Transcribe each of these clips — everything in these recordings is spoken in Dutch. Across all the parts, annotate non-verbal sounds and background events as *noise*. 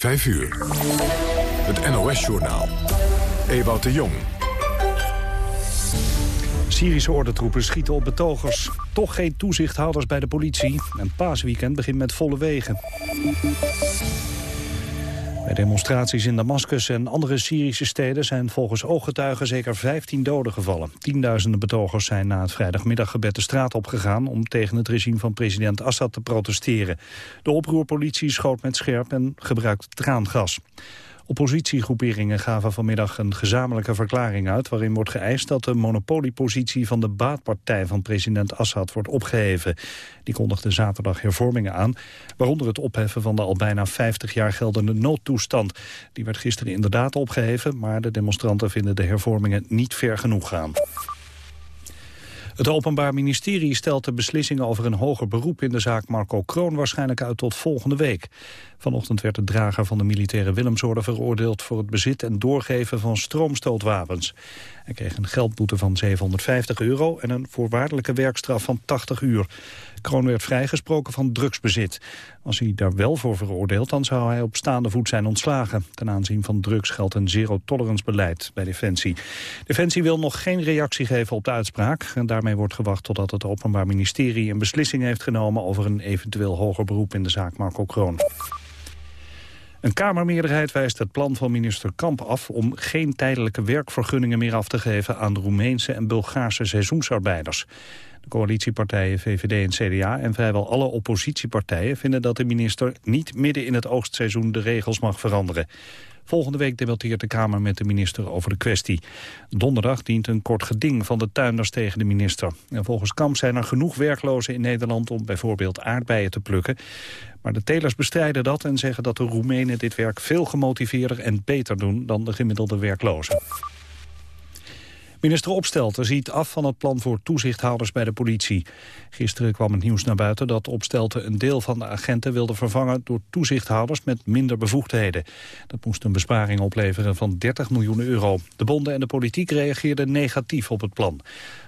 5 uur. Het NOS-journaal. Ewout de Jong. Syrische ordentroepen schieten op betogers. Toch geen toezichthouders bij de politie. En paasweekend begint met volle wegen. Bij demonstraties in Damascus en andere Syrische steden zijn volgens ooggetuigen zeker 15 doden gevallen. Tienduizenden betogers zijn na het vrijdagmiddaggebed de straat opgegaan om tegen het regime van president Assad te protesteren. De oproerpolitie schoot met scherp en gebruikte traangas. Oppositiegroeperingen gaven vanmiddag een gezamenlijke verklaring uit... waarin wordt geëist dat de monopoliepositie van de baatpartij van president Assad wordt opgeheven. Die kondigde zaterdag hervormingen aan, waaronder het opheffen van de al bijna 50 jaar geldende noodtoestand. Die werd gisteren inderdaad opgeheven, maar de demonstranten vinden de hervormingen niet ver genoeg gaan. Het Openbaar Ministerie stelt de beslissing over een hoger beroep in de zaak Marco Kroon waarschijnlijk uit tot volgende week. Vanochtend werd de drager van de militaire Willemsorde veroordeeld voor het bezit en doorgeven van stroomstootwapens. Hij kreeg een geldboete van 750 euro en een voorwaardelijke werkstraf van 80 uur. Kroon werd vrijgesproken van drugsbezit. Als hij daar wel voor veroordeeld, dan zou hij op staande voet zijn ontslagen. Ten aanzien van drugs geldt een zero-tolerance beleid bij Defensie. Defensie wil nog geen reactie geven op de uitspraak. En daarmee wordt gewacht totdat het Openbaar Ministerie een beslissing heeft genomen over een eventueel hoger beroep in de zaak Marco Kroon. Een Kamermeerderheid wijst het plan van minister Kamp af... om geen tijdelijke werkvergunningen meer af te geven... aan Roemeense en Bulgaarse seizoensarbeiders. De coalitiepartijen VVD en CDA en vrijwel alle oppositiepartijen... vinden dat de minister niet midden in het oogstseizoen de regels mag veranderen. Volgende week debatteert de Kamer met de minister over de kwestie. Donderdag dient een kort geding van de tuinders tegen de minister. En volgens Kamp zijn er genoeg werklozen in Nederland om bijvoorbeeld aardbeien te plukken. Maar de telers bestrijden dat en zeggen dat de Roemenen dit werk veel gemotiveerder en beter doen dan de gemiddelde werklozen. Minister Opstelten ziet af van het plan voor toezichthouders bij de politie. Gisteren kwam het nieuws naar buiten dat Opstelten een deel van de agenten wilde vervangen door toezichthouders met minder bevoegdheden. Dat moest een besparing opleveren van 30 miljoen euro. De bonden en de politiek reageerden negatief op het plan.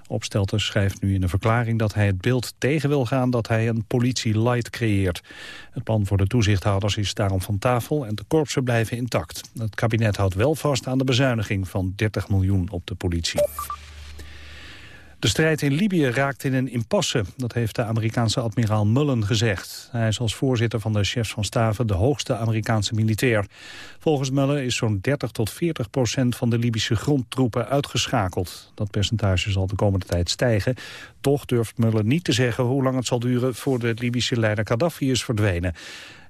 Opstelten schrijft nu in een verklaring dat hij het beeld tegen wil gaan dat hij een politie-light creëert. Het plan voor de toezichthouders is daarom van tafel en de korpsen blijven intact. Het kabinet houdt wel vast aan de bezuiniging van 30 miljoen op de politie. De strijd in Libië raakt in een impasse, dat heeft de Amerikaanse admiraal Mullen gezegd. Hij is als voorzitter van de chefs van staven de hoogste Amerikaanse militair. Volgens Mullen is zo'n 30 tot 40 procent van de Libische grondtroepen uitgeschakeld. Dat percentage zal de komende tijd stijgen. Toch durft Mullen niet te zeggen hoe lang het zal duren voor de Libische leider Gaddafi is verdwenen.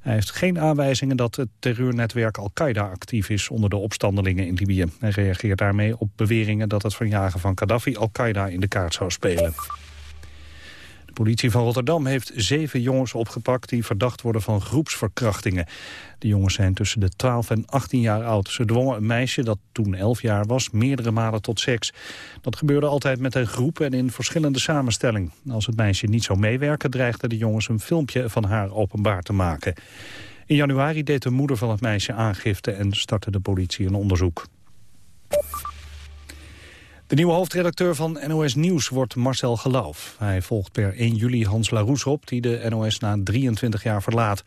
Hij heeft geen aanwijzingen dat het terreurnetwerk Al-Qaeda actief is onder de opstandelingen in Libië. Hij reageert daarmee op beweringen dat het verjagen van Gaddafi Al-Qaeda in de kaart zou spelen. De politie van Rotterdam heeft zeven jongens opgepakt die verdacht worden van groepsverkrachtingen. De jongens zijn tussen de 12 en 18 jaar oud. Ze dwongen een meisje dat toen 11 jaar was meerdere malen tot seks. Dat gebeurde altijd met een groep en in verschillende samenstelling. Als het meisje niet zou meewerken dreigden de jongens een filmpje van haar openbaar te maken. In januari deed de moeder van het meisje aangifte en startte de politie een onderzoek. De nieuwe hoofdredacteur van NOS Nieuws wordt Marcel Geloof. Hij volgt per 1 juli Hans Laroes op, die de NOS na 23 jaar verlaat.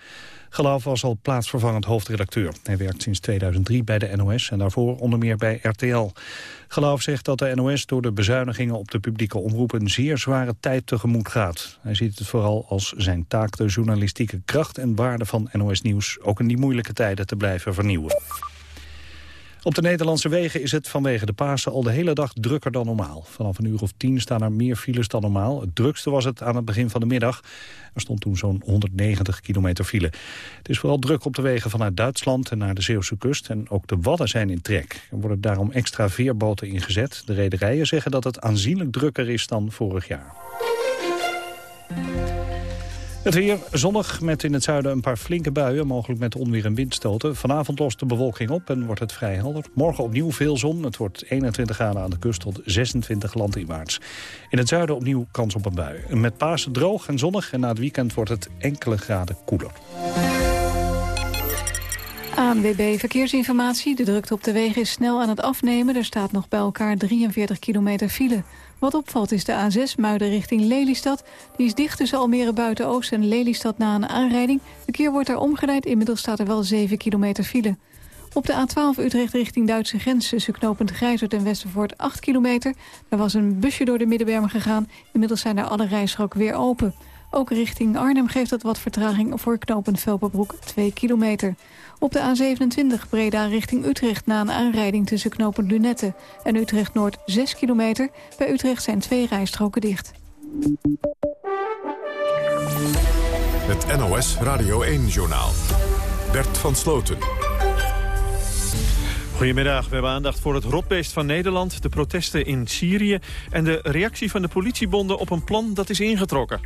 Geloof was al plaatsvervangend hoofdredacteur. Hij werkt sinds 2003 bij de NOS en daarvoor onder meer bij RTL. Geloof zegt dat de NOS door de bezuinigingen op de publieke omroep... een zeer zware tijd tegemoet gaat. Hij ziet het vooral als zijn taak de journalistieke kracht en waarde van NOS Nieuws... ook in die moeilijke tijden te blijven vernieuwen. Op de Nederlandse wegen is het vanwege de Pasen al de hele dag drukker dan normaal. Vanaf een uur of tien staan er meer files dan normaal. Het drukste was het aan het begin van de middag. Er stond toen zo'n 190 kilometer file. Het is vooral druk op de wegen vanuit Duitsland en naar de Zeeuwse kust. En ook de Wadden zijn in trek. Er worden daarom extra veerboten ingezet. De rederijen zeggen dat het aanzienlijk drukker is dan vorig jaar. Het weer zonnig met in het zuiden een paar flinke buien, mogelijk met onweer en windstoten. Vanavond lost de bewolking op en wordt het vrij helder. Morgen opnieuw veel zon. Het wordt 21 graden aan de kust tot 26 landinwaarts. In het zuiden opnieuw kans op een bui. Met Pasen droog en zonnig en na het weekend wordt het enkele graden koeler. ANWB Verkeersinformatie. De drukte op de wegen is snel aan het afnemen. Er staat nog bij elkaar 43 kilometer file. Wat opvalt is de A6 Muiden richting Lelystad. Die is dicht tussen Almere Buiten-Oost en Lelystad na een aanrijding. Verkeer wordt daar omgeleid. Inmiddels staat er wel 7 kilometer file. Op de A12 Utrecht richting Duitse grens tussen knopend Grijzert en Westervoort 8 kilometer. Er was een busje door de Middenberm gegaan. Inmiddels zijn er alle rijstroken weer open. Ook richting Arnhem geeft dat wat vertraging voor knopend Velperbroek 2 kilometer. Op de A27 Breda richting Utrecht na een aanrijding tussen knopend Lunette en Utrecht-Noord 6 kilometer. Bij Utrecht zijn twee rijstroken dicht. Het NOS Radio 1-journaal. Bert van Sloten. Goedemiddag, we hebben aandacht voor het rotbeest van Nederland... de protesten in Syrië en de reactie van de politiebonden op een plan dat is ingetrokken.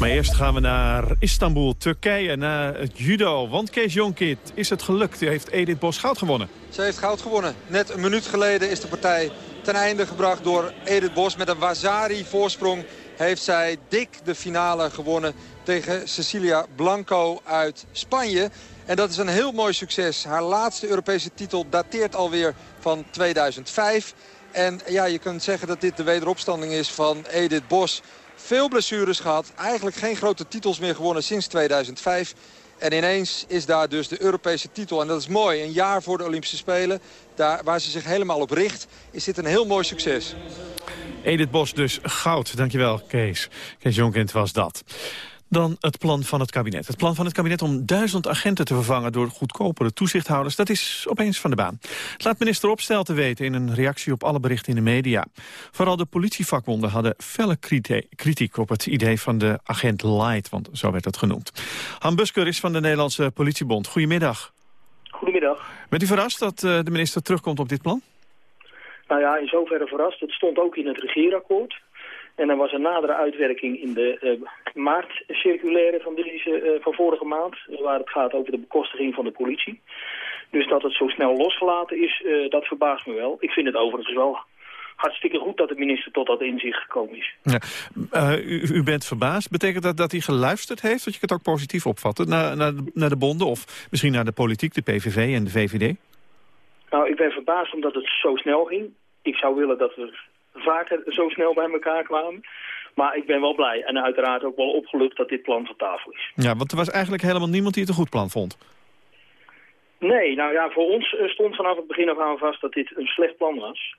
Maar eerst gaan we naar Istanbul, Turkije, naar het judo. Want Kees Jonkit, is het gelukt? heeft Edith Bos goud gewonnen. Ze heeft goud gewonnen. Net een minuut geleden is de partij ten einde gebracht door Edith Bos. Met een Wazari-voorsprong heeft zij dik de finale gewonnen tegen Cecilia Blanco uit Spanje. En dat is een heel mooi succes. Haar laatste Europese titel dateert alweer van 2005. En ja, je kunt zeggen dat dit de wederopstanding is van Edith Bos. Veel blessures gehad. Eigenlijk geen grote titels meer gewonnen sinds 2005. En ineens is daar dus de Europese titel. En dat is mooi. Een jaar voor de Olympische Spelen. Daar, waar ze zich helemaal op richt. Is dit een heel mooi succes. Edith Bos dus goud. Dankjewel Kees. Kees Jonkind was dat. Dan het plan van het kabinet. Het plan van het kabinet om duizend agenten te vervangen... door goedkopere toezichthouders, dat is opeens van de baan. Het laat minister Opstelten weten in een reactie op alle berichten in de media. Vooral de politievakbonden hadden felle kritiek op het idee van de agent Light... want zo werd het genoemd. Han Busker is van de Nederlandse politiebond. Goedemiddag. Goedemiddag. Bent u verrast dat eh, de minister terugkomt op dit plan? Nou ja, in zoverre verrast. Het stond ook in het regeerakkoord. En er was een nadere uitwerking in de uh, maartcirculaire van, deze, uh, van vorige maand... waar het gaat over de bekostiging van de politie. Dus dat het zo snel losgelaten is, dat verbaast me wel. Ik vind het overigens wel hartstikke goed dat de minister tot dat inzicht gekomen is. Ja. U, u, bent verbaasd. Betekent dat dat hij geluisterd heeft? Dat je het ook positief opvatten naar, naar de bonden of misschien naar de politiek, de PVV en de VVD? Nou, ik ben verbaasd omdat het zo snel ging. Ik zou willen dat we vaker zo snel bij elkaar kwamen. Maar ik ben wel blij en uiteraard ook wel opgelucht dat dit plan van tafel is. Ja, want er was eigenlijk helemaal niemand die het een goed plan vond. Nee, nou ja, voor ons eh, stond vanaf het begin af aan vast dat dit een slecht plan was.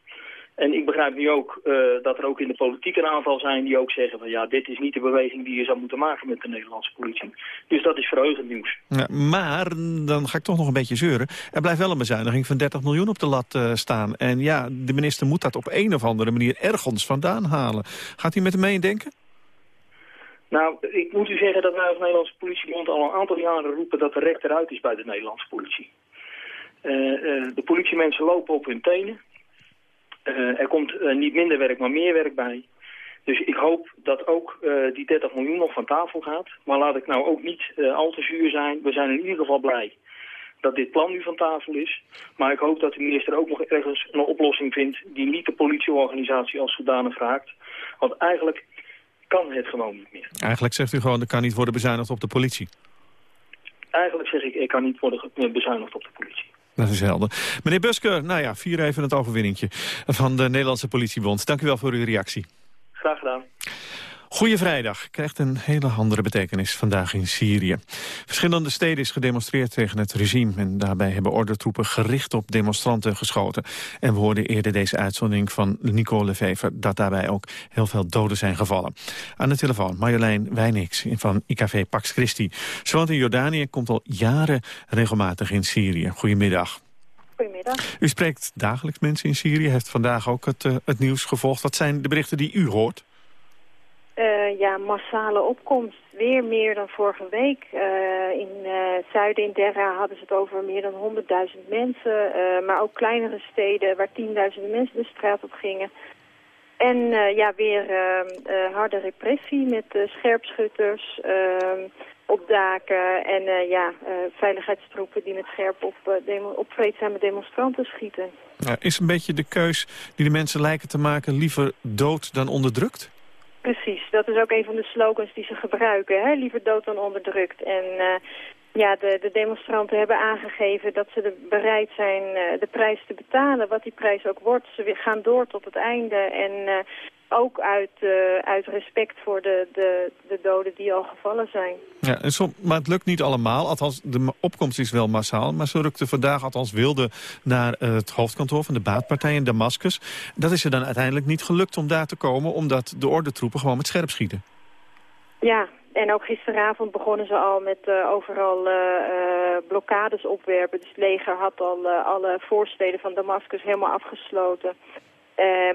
En ik begrijp nu ook uh, dat er ook in de politiek een aantal zijn die ook zeggen van ja, dit is niet de beweging die je zou moeten maken met de Nederlandse politie. Dus dat is verheugend nieuws. Ja, maar, dan ga ik toch nog een beetje zeuren. Er blijft wel een bezuiniging van 30 miljoen op de lat uh, staan. En ja, de minister moet dat op een of andere manier ergens vandaan halen. Gaat hij met hem meedenken? Nou, ik moet u zeggen dat wij als Nederlandse politiebond al een aantal jaren roepen dat de rek eruit is bij de Nederlandse politie. Uh, de politiemensen lopen op hun tenen. Uh, er komt uh, niet minder werk, maar meer werk bij. Dus ik hoop dat ook uh, die 30 miljoen nog van tafel gaat. Maar laat ik nou ook niet al te zuur zijn. We zijn in ieder geval blij dat dit plan nu van tafel is. Maar ik hoop dat de minister ook nog ergens een oplossing vindt... die niet de politieorganisatie als zodanig vraagt. Want eigenlijk kan het gewoon niet meer. Eigenlijk zegt u gewoon, er kan niet worden bezuinigd op de politie. Eigenlijk zeg ik, er kan niet worden bezuinigd op de politie. Dat is helder. Meneer Busker, nou ja, vier even het overwinningje van de Nederlandse politiebond. Dank u wel voor uw reactie. Graag gedaan. Goeie Vrijdag krijgt een hele andere betekenis vandaag in Syrië. Verschillende steden is gedemonstreerd tegen het regime... en daarbij hebben ordentroepen gericht op demonstranten geschoten. En we hoorden eerder deze uitzondering van Nicole Lefever... dat daarbij ook heel veel doden zijn gevallen. Aan de telefoon Marjolein Wijnix van IKV Pax Christi. Ze woont in Jordanië komt al jaren regelmatig in Syrië. Goedemiddag. Goedemiddag. U spreekt dagelijks mensen in Syrië, heeft vandaag ook het, uh, het nieuws gevolgd. Wat zijn de berichten die u hoort? Uh, ja, massale opkomst. Weer meer dan vorige week. Uh, in uh, zuiden in Derra hadden ze het over meer dan 100.000 mensen. maar ook kleinere steden waar tienduizenden mensen de straat op gingen. En ja, weer harde repressie met scherpschutters ehm, op daken. En ja, veiligheidstroepen die met scherp op, demo op vreedzame demonstranten schieten. Is een beetje de keus die de mensen lijken te maken liever dood dan onderdrukt? Precies, dat is ook een van de slogans die ze gebruiken. Hè? Liever dood dan onderdrukt. En uh, Ja, de, de demonstranten hebben aangegeven dat ze de, bereid zijn uh, de prijs te betalen, wat die prijs ook wordt. Ze gaan door tot het einde en uh, ook uit, uh, uit respect voor de, de, de doden die al gevallen zijn. Ja, en som, maar het lukt niet allemaal. Althans, de opkomst is wel massaal. Maar ze rukte vandaag, althans wilde, naar het hoofdkantoor van de baatpartij in Damascus. Dat is er dan uiteindelijk niet gelukt om daar te komen... omdat de ordentroepen gewoon met scherp schieten. Ja, en ook gisteravond begonnen ze al met uh, overal uh, uh, blokkades opwerpen. Dus het leger had al alle voorsteden van Damascus helemaal afgesloten.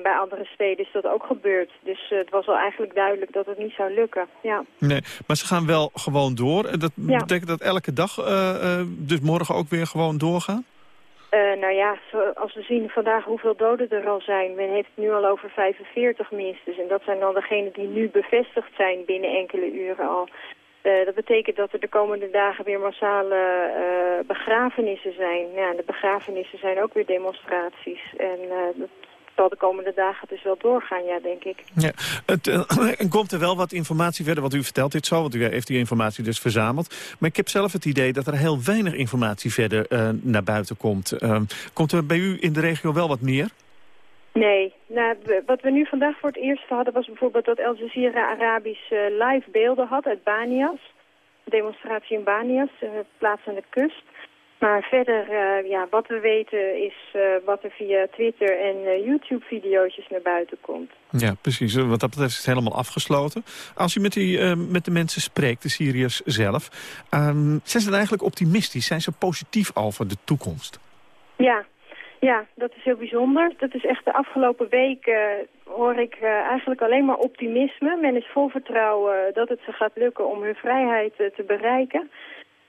Bij andere steden is dat ook gebeurd. Dus het was al eigenlijk duidelijk dat het niet zou lukken. Ja. Nee, maar ze gaan wel gewoon door. Dat ja. betekent dat elke dag, dus morgen ook weer gewoon doorgaan? Uh, nou ja, als we zien vandaag hoeveel doden er al zijn. Men heeft het nu al over 45 minstens. En dat zijn dan degenen die nu bevestigd zijn binnen enkele uren al. Uh, dat betekent dat er de komende dagen weer massale uh, begrafenissen zijn. Ja, de begrafenissen zijn ook weer demonstraties. En dat zal de komende dagen dus wel doorgaan, ja, denk ik. Ja, het, *clears throat* uh, komt er wel wat informatie verder, want u vertelt dit zo, want u heeft die informatie dus verzameld. Maar ik heb zelf het idee dat er heel weinig informatie verder uh, naar buiten komt. Uh, komt er bij u in de regio wel wat meer? Nee, nou, wat we nu vandaag voor het eerst hadden was bijvoorbeeld dat El Jazeera Arabisch live beelden had uit Banias. Demonstratie in Banias, plaats aan de kust. Maar verder, uh, ja, wat we weten is uh, wat er via Twitter en uh, YouTube-video's naar buiten komt. Ja, precies. Wat dat betreft is het helemaal afgesloten. Als u met, die, met de mensen spreekt, de Syriërs zelf, um, zijn ze dan eigenlijk optimistisch? Zijn ze positief over de toekomst? Ja, ja, dat is heel bijzonder. Dat is echt de afgelopen weken hoor ik eigenlijk alleen maar optimisme. Men is vol vertrouwen dat het ze gaat lukken om hun vrijheid te bereiken.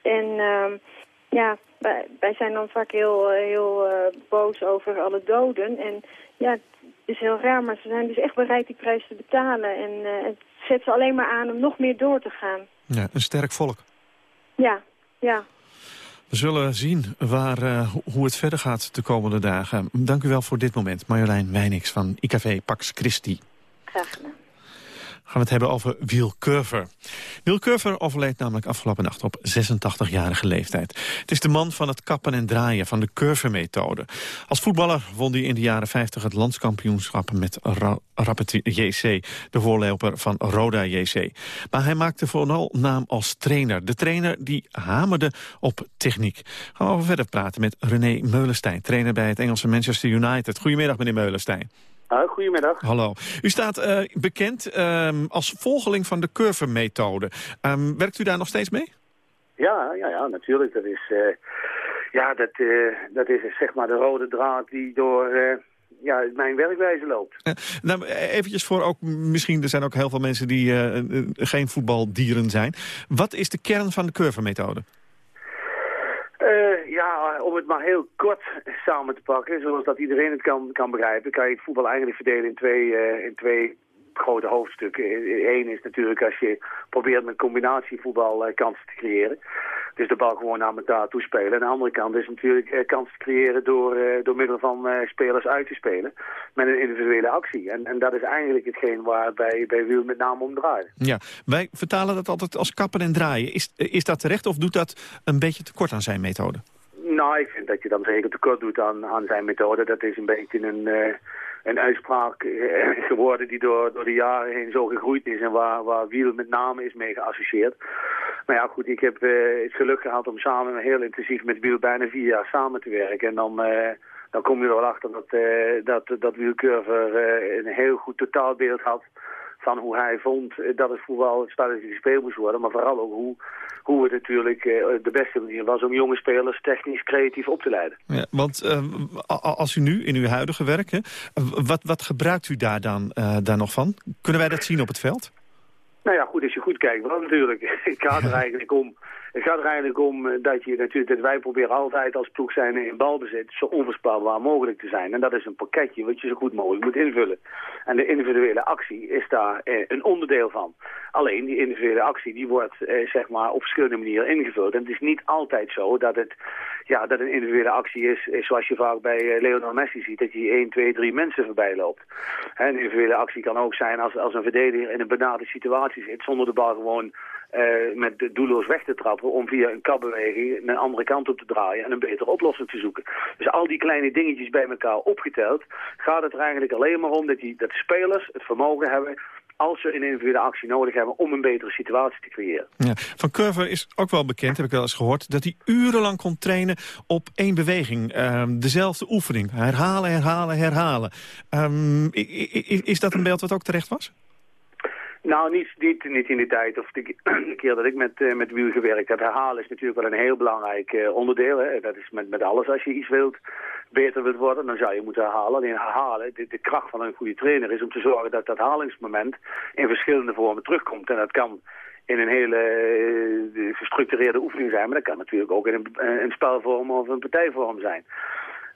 En uh, ja, wij, wij, zijn dan vaak heel, eh, heel uh, boos over alle doden. En ja, het is heel raar, maar ze zijn dus echt bereid die prijs te betalen. En uh, het zet ze alleen maar aan om nog meer door te gaan. Ja, een sterk volk. Ja, ja. We zullen zien waar, uh, hoe het verder gaat de komende dagen. Dank u wel voor dit moment. Marjolein Wijnix van IKV Pax Christi. Graag gedaan gaan we het hebben over Wiel Curver. Wiel Curver overleed namelijk afgelopen nacht op 86-jarige leeftijd. Het is de man van het kappen en draaien van de Curver-methode. Als voetballer won hij in de jaren 50 het landskampioenschap met Ra Rapid JC, de voorloper van Roda JC. Maar hij maakte vooral naam als trainer. De trainer die hamerde op techniek. Gaan we over verder praten met René Meulenstein, trainer bij het Engelse Manchester United. Goedemiddag, meneer Meulenstein. Uh, goedemiddag. Hallo. U staat uh, bekend um, als volgeling van de curve-methode. Um, werkt u daar nog steeds mee? Ja, ja, ja natuurlijk. Dat is, uh, ja, dat, dat is zeg maar de rode draad die door ja, mijn werkwijze loopt. nou, eventjes voor ook, misschien er zijn ook heel veel mensen die geen voetbaldieren zijn. Wat is de kern van de curve-methode? Uh, ja, om het maar heel kort samen te pakken, zoals iedereen het kan, kan begrijpen, kan je het voetbal eigenlijk verdelen in twee, uh, in twee grote hoofdstukken. Eén is natuurlijk als je probeert met combinatievoetbal uh, kansen te creëren. Dus de bal gewoon naar elkaar toespelen. Aan de andere kant is natuurlijk kansen te creëren door, uh, door middel van spelers uit te spelen. Met een individuele actie. En, en dat is eigenlijk hetgeen waar bij, bij Wiel met name om draait. Ja, wij vertalen dat altijd als kappen en draaien. Is, is dat terecht of doet dat een beetje tekort aan zijn methode? Nou, ik vind dat je dan zeker tekort doet aan, aan zijn methode. Dat is een beetje een een uitspraak eh, geworden die door, door de jaren heen zo gegroeid is en waar, waar Wiel met name is mee geassocieerd. Maar ja, goed, ik heb uh, het geluk gehad om samen heel intensief met Wiel bijna vier jaar samen te werken. En dan, uh, dan kom je er wel achter dat, uh, dat, dat Wiel een heel goed totaalbeeld had van hoe hij vond dat het voetbal het spelletje gespeeld moest worden. Maar vooral ook hoe, hoe het natuurlijk uh, de beste manier was om jonge spelers technisch creatief op te leiden. Ja, want uh, als u nu in uw huidige werk, hè, wat, wat gebruikt u daar dan uh, daar nog van? Kunnen wij dat zien op het veld? Nou ja, goed, als je goed kijkt, wel natuurlijk. *laughs* Ik ga er eigenlijk om het gaat er eigenlijk om eh, dat, je, natuurlijk, dat wij proberen altijd als ploeg zijn in balbezit zo onvoorspelbaar mogelijk te zijn. En dat is een pakketje wat je zo goed mogelijk moet invullen. En de individuele actie is daar eh, een onderdeel van. Alleen die individuele actie die wordt eh, zeg maar op verschillende manieren ingevuld. En het is niet altijd zo dat, het, ja, dat een individuele actie is, is zoals je vaak bij eh, Messi ziet, dat je 1, 2, 3 mensen voorbij loopt. Hè, een individuele actie kan ook zijn als, als een verdediger in een benaderde situatie zit zonder de bal gewoon met doelloos weg te trappen om via een kapbeweging een andere kant op te draaien en een betere oplossing te zoeken. Dus al die kleine dingetjes bij elkaar opgeteld gaat het er eigenlijk alleen maar om dat, die, dat de spelers het vermogen hebben als ze een individuele actie nodig hebben om een betere situatie te creëren. Ja. Van Curver is ook wel bekend, heb ik wel eens gehoord... dat hij urenlang kon trainen op één beweging. Ehm, dezelfde oefening. Herhalen, herhalen, herhalen. Um, is dat een beeld wat ook terecht was? Nou, niet, niet, niet in die tijd of *clears throat* de, keer dat ik met, uh, met wiel gewerkt heb. Herhalen is natuurlijk wel een heel belangrijk uh, onderdeel. Hè. Dat is met, met alles als je iets wilt, beter wilt worden, dan zou je moeten herhalen. Alleen herhalen, de, kracht van een goede trainer is om te zorgen dat dat herhalingsmoment in verschillende vormen terugkomt. En dat kan in een hele uh, gestructureerde oefening zijn, maar dat kan natuurlijk ook in een, een spelvorm of een partijvorm zijn.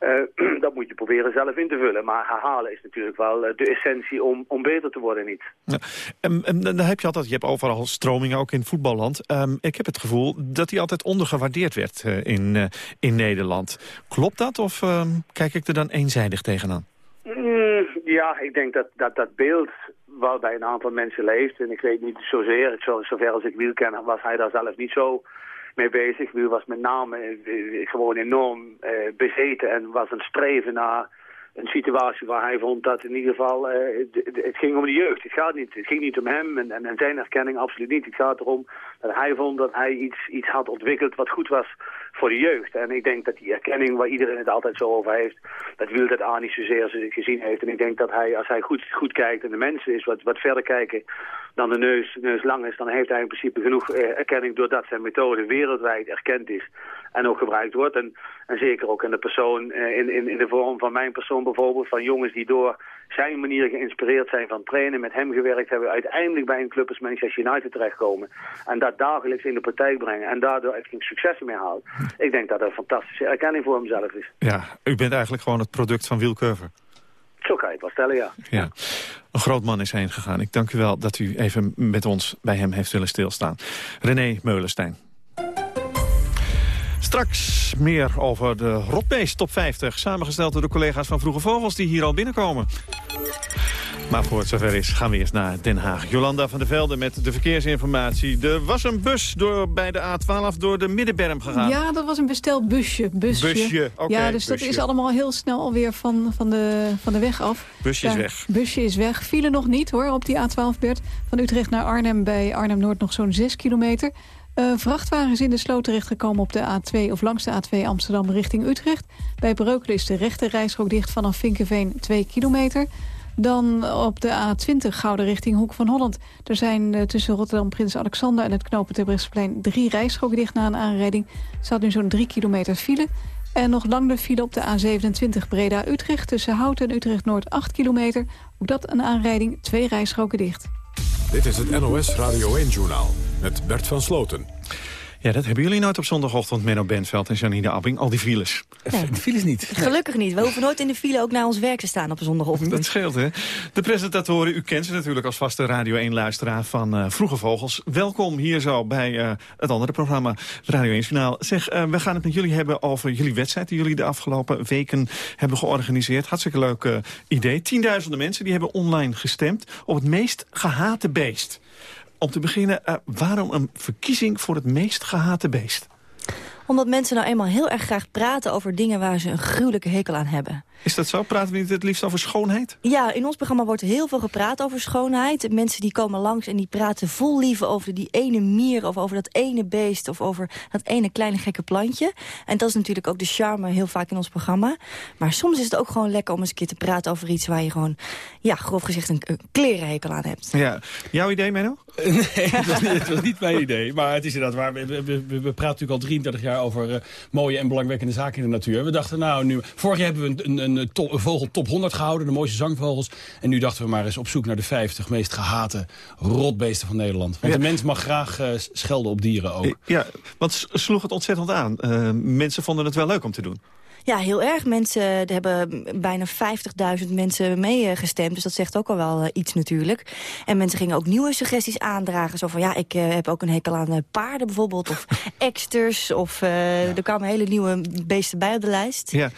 Uh, *clears throat* dat moet je proberen zelf in te vullen. Maar herhalen is natuurlijk wel uh, de essentie om, om beter te worden niet. Ja. En, en, dan heb je altijd, je hebt overal stromingen, ook in voetballand. Um, ik heb het gevoel dat die altijd ondergewaardeerd werd uh, in, in Nederland. Klopt dat of um, kijk ik er dan eenzijdig tegenaan? Mm, ja, ik denk dat, dat dat beeld wel bij een aantal mensen leeft. En ik weet niet zozeer, zover als ik wiel ken, was hij daar zelf niet zo mee bezig. Wiel was met name eh, gewoon enorm uh, bezeten en was een streven naar een situatie waar hij vond dat in ieder geval, uh, het ging om de jeugd. Het, gaat niet, het ging niet om hem en, en, zijn erkenning absoluut niet. Het gaat erom dat hij vond dat hij iets, iets had ontwikkeld wat goed was voor de jeugd. En ik denk dat die erkenning waar iedereen het altijd zo over heeft, dat wil dat aan niet zozeer gezien heeft. En ik denk dat hij, als hij goed, goed kijkt en de mensen is wat, wat verder kijken dan de neus, neus lang is, dan heeft hij in principe genoeg eh, erkenning doordat zijn methode wereldwijd erkend is en ook gebruikt wordt. En, en zeker ook in de persoon, eh, in, in, in de vorm van mijn persoon bijvoorbeeld, van jongens die door zijn manier geïnspireerd zijn van trainen, met hem gewerkt hebben, uiteindelijk bij een club als Manchester United terechtkomen. En dat dagelijks in de praktijk brengen en daardoor echt successen mee halen. Ik denk dat dat een fantastische erkenning voor hemzelf is. Ja, u bent eigenlijk gewoon het product van Wiel Curver. Zo kan je het wel stellen, ja. ja. Een groot man is heen gegaan. Ik dank u wel dat u even met ons bij hem heeft willen stilstaan. René Meulenstein. Straks meer over de Rotbeest Top 50. Samengesteld door de collega's van Vroege Vogels die hier al binnenkomen. Maar voor het zover is, gaan we eerst naar Den Haag. Jolanda van der Velde met de verkeersinformatie. Er was een bus door, bij de A12 door de Middenberm gegaan. Ja, dat was een bestelbusje. Busje. Busje, oké. ja, dus dat is allemaal heel snel alweer van, van, de, van de weg af. Busje is weg. Busje is weg. File nog niet hoor, op die A12, Bert. Van Utrecht naar Arnhem bij Arnhem-Noord nog zo'n 6 kilometer. Uh, vrachtwagen is in de sloot terechtgekomen op de A2 of langs de A2 Amsterdam richting Utrecht. Bij Breukelen is de rechte rijstrook dicht vanaf Vinkenveen 2 kilometer. Dan op de A20 Gouden richting Hoek van Holland. Er zijn uh, tussen Rotterdam Prins Alexander en het knopen Terbrechtseplein drie rijstroken dicht na een aanrijding. Er staat nu zo'n 3 kilometer file. En nog lang de file op de A27 Breda-Utrecht tussen Houten en Utrecht-Noord 8 kilometer. Ook dat een aanrijding, twee rijstroken dicht. Dit is het NOS Radio 1-journaal met Bert van Sloten. Ja, dat hebben jullie nooit op zondagochtend, Menno Bentveld en Janine Abbing. Al die files. Nee. De files niet. Gelukkig niet. We hoeven nooit in de file ook naar ons werk te staan op een zondagochtend. Dat scheelt, hè? De presentatoren, u kent ze natuurlijk als vaste Radio 1-luisteraar van uh, Vroege Vogels. Welkom hier zo bij uh, het andere programma, Radio 1 Journaal. Zeg, uh, we gaan het met jullie hebben over jullie wedstrijd... die jullie de afgelopen weken hebben georganiseerd. Hartstikke leuk idee. Tienduizenden mensen die hebben online gestemd op het meest gehate beest. Om te beginnen, uh, waarom een verkiezing voor het meest gehate beest? Omdat mensen nou eenmaal heel erg graag praten over dingen waar ze een gruwelijke hekel aan hebben. Is dat zo? Praten we niet het liefst over schoonheid? Ja, in ons programma wordt heel veel gepraat over schoonheid. Mensen die komen langs en die praten vol liefde over die ene mier... of over dat ene beest of over dat ene kleine gekke plantje. En dat is natuurlijk ook de charme heel vaak in ons programma. Maar soms is het ook gewoon lekker om eens een keer te praten over iets... waar je gewoon, ja, grof gezegd een, een klerenhekel aan hebt. Ja. Jouw idee, Menno? *laughs* nee, het was, niet, het was, niet, mijn idee. Maar het is inderdaad waar. We, we, we, we praten natuurlijk al 33 jaar over uh, mooie en belangwekkende zaken in de natuur. We dachten, nou, nu, vorig jaar hebben we een, een, een, to, een, vogel top 100 gehouden, de mooiste zangvogels. En nu dachten we maar eens op zoek naar de 50 meest gehate rotbeesten van Nederland. Want ja. de mens mag graag uh, schelden op dieren ook. Ja, wat sloeg het ontzettend aan? Uh, mensen vonden het wel leuk om te doen. Ja, heel erg. Mensen, er hebben bijna 50.000 mensen meegestemd. Dus dat zegt ook al wel uh, iets natuurlijk. En mensen gingen ook nieuwe suggesties aandragen. Zo van, ja, ik uh, heb ook een hekel aan uh, paarden bijvoorbeeld. Of *laughs* eksters. Of ja. er kwamen hele nieuwe beesten bij op de lijst. Ja.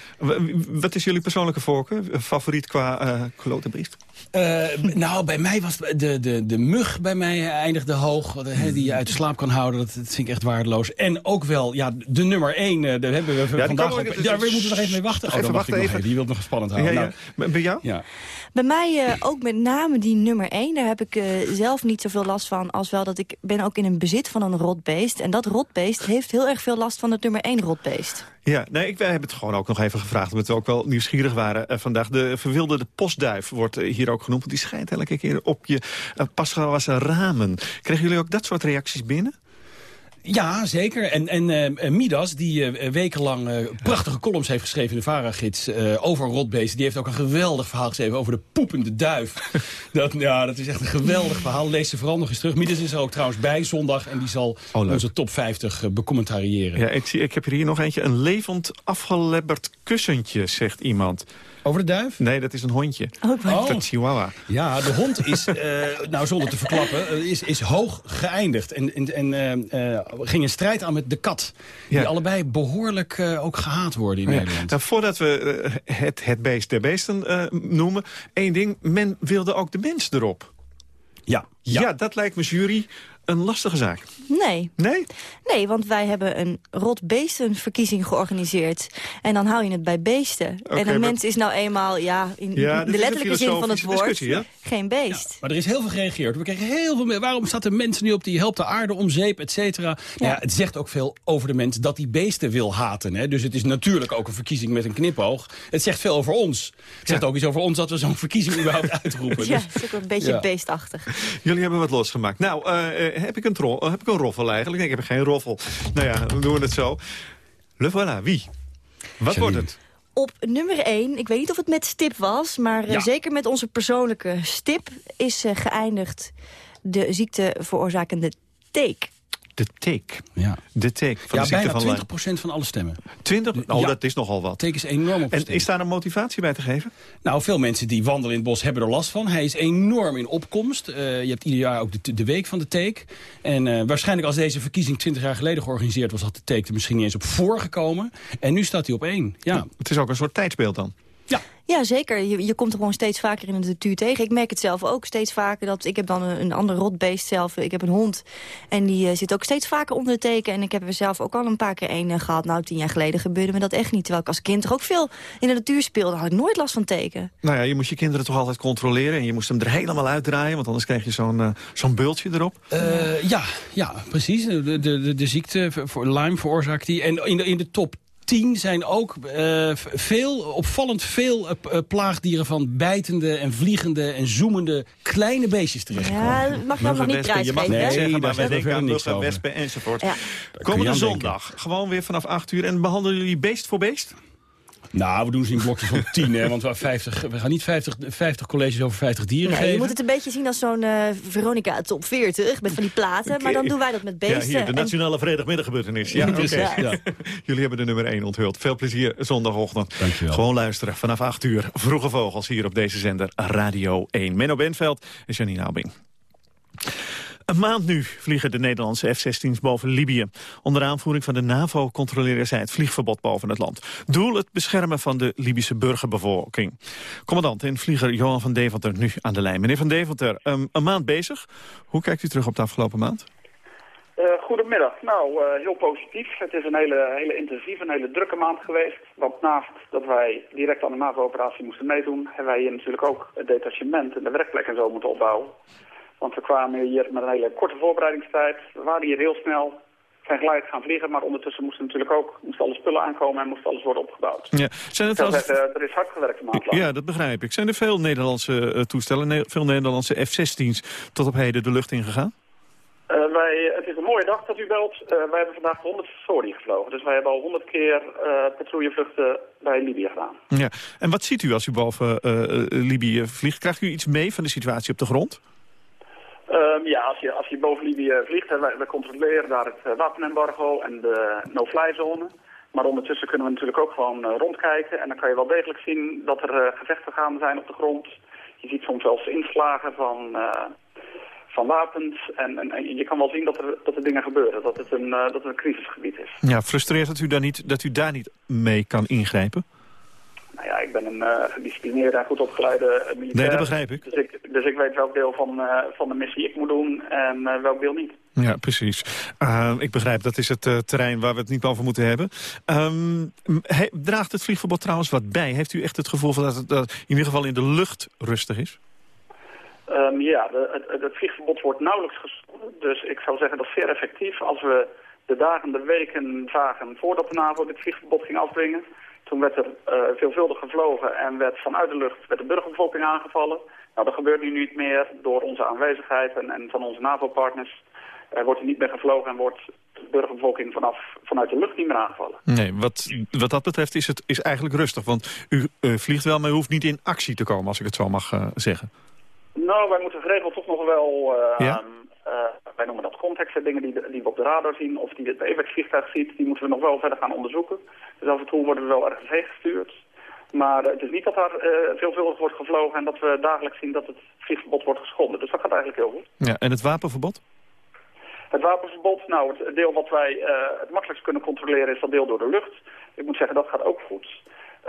Wat is jullie persoonlijke voorkeur? Favoriet qua beest? Uh, nou, bij mij was de, de, de mug bij mij eindigde hoog. die je uit de slaap kan houden, dat, dat, vind ik echt waardeloos. En ook wel, ja, de nummer 1, uh, daar hebben we ja, vandaag ook, Ja, we moeten nog even mee wachten. Oh, even wachten, even. Die wil nog spannend houden. Ja, ja. Nou, bij jou? Ja. Bij mij uh, ook met name die nummer 1. Daar heb ik uh, zelf niet zoveel last van. Als wel dat ik ben ook in een bezit van een rotbeest. En dat rotbeest heeft heel erg veel last van het nummer 1 rotbeest. Ja, nee, ik, wij hebben het gewoon ook nog even gevraagd. Omdat we ook wel nieuwsgierig waren uh, vandaag. De verwilderde postduif wordt hier ook genoemd. Want die schijnt elke keer op je uh, ramen. Kregen jullie ook dat soort reacties binnen? Ja, zeker. En, en uh, Midas, die uh, wekenlang uh, prachtige columns heeft geschreven in de Varagids over rotbeesten. Die heeft ook een geweldig verhaal geschreven over de poepende duif. *laughs* dat, ja, dat is echt een geweldig verhaal. Lees ze vooral nog eens terug. Midas is er ook trouwens bij zondag en die zal oh, onze top 50 becommentariëren. Ja, ik, zie, ik heb hier nog eentje. Een levend afgelebberd kussentje, zegt iemand. Over de duif? Nee, dat is een hondje. Oh, oh. Een chihuahua. Ja, de hond is, uh, nou zonder te verklappen, uh, is, is hoog geëindigd. En, en, en uh, ging een strijd aan met de kat. Die ja. allebei behoorlijk ook gehaat worden in ja. Nederland. Nou, voordat we het, het beest der beesten noemen. één ding, men wilde ook de mens erop. Ja. Ja, ja dat lijkt me jury een lastige zaak. Nee. Nee? Nee, want wij hebben een rotbeestenverkiezing georganiseerd. En dan hou je het bij beesten. Okay, en een maar... mens is nou eenmaal, ja, in ja, de letterlijke zin van het woord, ja? geen beest. Ja, maar er is heel veel gereageerd. We kregen heel veel meer. Waarom staat de mens nu op die helpt de aarde om zeep, et cetera? Nou ja. het zegt ook veel over de mens dat die beesten wil haten. Hè? Dus het is natuurlijk ook een verkiezing met een knipoog. Het zegt veel over ons. Het zegt ook iets over ons dat we zo'n verkiezing überhaupt uitroepen. Ja, dus, het is ook een beetje beestachtig. Jullie hebben wat losgemaakt. Nou, uh, heb ik, een tro heb ik een roffel eigenlijk? ik heb geen roffel. Nou ja, we doen het zo. Le voilà, wie? Wat wordt het? Op nummer 1, ik weet niet of het met stip was... maar ja. zeker met onze persoonlijke stip is uh, geëindigd... de ziekte veroorzakende teek. De teek. Ja. De teek van ja, de ziekte bijna van 20% van alle stemmen. 20? Oh, ja. dat is nogal wat. Teek is enorm op En is daar een motivatie bij te geven? Nou, veel mensen die wandelen in het bos hebben er last van. Hij is enorm in opkomst. Uh, je hebt ieder jaar ook de, de week van de teek. En uh, waarschijnlijk als deze verkiezing 20 jaar geleden georganiseerd was... had de teek er misschien niet eens op voorgekomen. En nu staat hij op één. Ja. Het is ook een soort tijdsbeeld dan. Ja. Ja, zeker. Je, je komt er gewoon steeds vaker in de natuur tegen. Ik merk het zelf ook steeds vaker. Dat ik heb dan een, een ander rotbeest zelf. Ik heb een hond. En die uh, zit ook steeds vaker onder de teken. En ik heb er zelf ook al een paar keer een uh, gehad. Nou, tien jaar geleden gebeurde me dat echt niet. Terwijl ik als kind toch ook veel in de natuur speelde. had ik nooit last van teken. Nou ja, je moest je kinderen toch altijd controleren. En je moest hem er helemaal uitdraaien. Want anders kreeg je zo'n uh, zo'n bultje erop. ja, ja, precies. De, de, de, de ziekte voor Lyme veroorzaakt die. En in de, in de top 10 zijn ook uh, veel, opvallend veel uh, plaagdieren van bijtende en vliegende en zoemende kleine beestjes terechtkomen. Ja, dat mag je nog niet prijsgeven. Je mag niet zeggen, maar wij denken aan muggen, wespen enzovoort. Ja. Komende zondag, gewoon weer vanaf 8 uur. En behandelen jullie beest voor beest? Nou, we doen ze in blokjes van *laughs* 10, hè, want we, 50, we gaan niet 50, 50 colleges over 50 dieren nee, geven. Je moet het een beetje zien als zo'n uh, Veronica top 40 met van die platen. Maar dan doen wij dat met beesten. Ja, hier, de Nationale en... Vrijdagmiddaggebeurtenis. *laughs* Ja, oké. Okay. Ja. *laughs* Jullie hebben de nummer 1 onthuld. Veel plezier zondagochtend. Dankjewel. Gewoon luisteren vanaf 8 uur. Vroege Vogels hier op deze zender Radio 1. Menno Benveld en Janine Albing. Een maand nu vliegen de Nederlandse F-16's boven Libië. Onder aanvoering van de NAVO controleren zij het vliegverbod boven het land. Doel het beschermen van de Libische burgerbevolking. Commandant en vlieger Johan van Deventer nu aan de lijn. Meneer van Deventer, um, een maand bezig. Hoe kijkt u terug op de afgelopen maand? Uh, goedemiddag. Nou, uh, heel positief. Het is een hele, hele intensieve, een hele drukke maand geweest. Want naast dat wij direct aan de NAVO-operatie moesten meedoen... hebben wij hier natuurlijk ook het detachement en de werkplek en zo moeten opbouwen. Want we kwamen hier met een hele korte voorbereidingstijd. We waren hier heel snel, zijn gelijk gaan vliegen. Maar ondertussen moesten natuurlijk ook moest alle spullen aankomen en moest alles worden opgebouwd. Ja. Zijn het als... er, er is hard gewerkt een maand lang. Ja, dat begrijp ik. Zijn er veel Nederlandse uh, toestellen, veel Nederlandse F-16's tot op heden de lucht ingegaan? Uh, wij, het is een mooie dag dat u belt. Uh, wij hebben vandaag 100 sorry gevlogen. Dus wij hebben al 100 keer uh, patrouillevluchten bij Libië gedaan. Ja. En wat ziet u als u boven Libië vliegt? Krijgt u iets mee van de situatie op de grond? Um, ja, als je, als je boven Libië vliegt, wij controleren daar het uh, wapenembargo en de no-fly zone. Maar ondertussen kunnen we natuurlijk ook gewoon uh, rondkijken. En dan kan je wel degelijk zien dat er uh, gevechten gaande zijn op de grond. Je ziet soms zelfs inslagen van, van wapens. En, en, en, je kan wel zien dat er, dat er dingen gebeuren. Dat het, een, dat het een crisisgebied is. Ja, frustreert het u dan niet dat u daar niet mee kan ingrijpen? Nou ja, ik, ben een uh, gedisciplineerde en goed opgeleide militair. Nee, dat begrijp ik. Dus ik, dus ik weet welk deel van, van de missie ik moet doen en welk deel niet. Ja, precies. ik begrijp, dat is het terrein waar we het niet over moeten hebben. Um, draagt het vliegverbod trouwens wat bij? Heeft u echt het gevoel dat het in ieder geval in de lucht rustig is? Um, ja, de, het, het, vliegverbod wordt nauwelijks gesloten. Dus ik zou zeggen dat is zeer effectief. Als we de dagen, de weken zagen voordat de NAVO dit vliegverbod ging afdwingen... toen werd er uh, veelvuldig gevlogen en werd vanuit de lucht werd de burgerbevolking aangevallen. Nou, dat gebeurt nu niet meer door onze aanwezigheid en, van onze NAVO-partners. Er wordt er niet meer gevlogen en wordt de burgerbevolking vanaf, vanuit de lucht niet meer aangevallen. Nee, wat, wat dat betreft is het is eigenlijk rustig. Want u uh, vliegt wel, maar u hoeft niet in actie te komen, als ik het zo mag uh, zeggen. Nou, wij moeten geregeld toch nog wel... Ja? uh, wij noemen dat contexten, dingen die, die we op de radar zien... of die het EVAX-vliegtuig ziet, die moeten we nog wel verder gaan onderzoeken. Dus af en toe worden we wel ergens heen gestuurd. Maar het is niet dat daar uh, veelvuldig wordt gevlogen... en dat we dagelijks zien dat het vliegverbod wordt geschonden. Dus dat gaat eigenlijk heel goed. Ja, en het wapenverbod? Het wapenverbod, nou, het deel wat wij uh, het makkelijkst kunnen controleren... is dat deel door de lucht. Ik moet zeggen, dat gaat ook goed.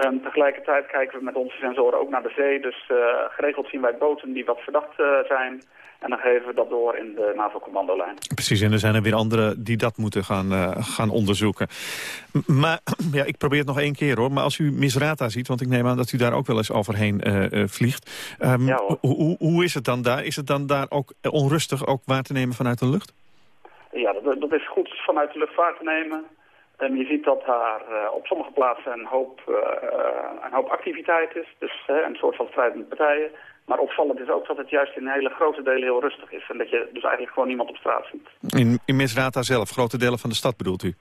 Um, tegelijkertijd kijken we met onze sensoren ook naar de zee. Dus uh, geregeld zien wij boten die wat verdacht uh, zijn. En dan geven we dat door in de NAVO-commandolijn. Precies, en er zijn er weer anderen die dat moeten gaan, uh, gaan onderzoeken. M maar *clears throat* ja, ik probeer het nog één keer hoor. Maar als u Misrata ziet, want ik neem aan dat u daar ook wel eens overheen vliegt. Um, ja, hoe, hoe is het dan daar? Is het dan daar ook onrustig ook waar te nemen vanuit de lucht? Ja, dat, dat is goed vanuit de lucht waar te nemen. Um, je ziet dat daar uh, op sommige plaatsen een hoop, uh, een hoop activiteit is. Dus uh, een soort van strijd met partijen. Maar opvallend is ook dat het juist in hele grote delen heel rustig is. En dat je dus eigenlijk gewoon niemand op straat ziet. In, in Misrata zelf, grote delen van de stad bedoelt u?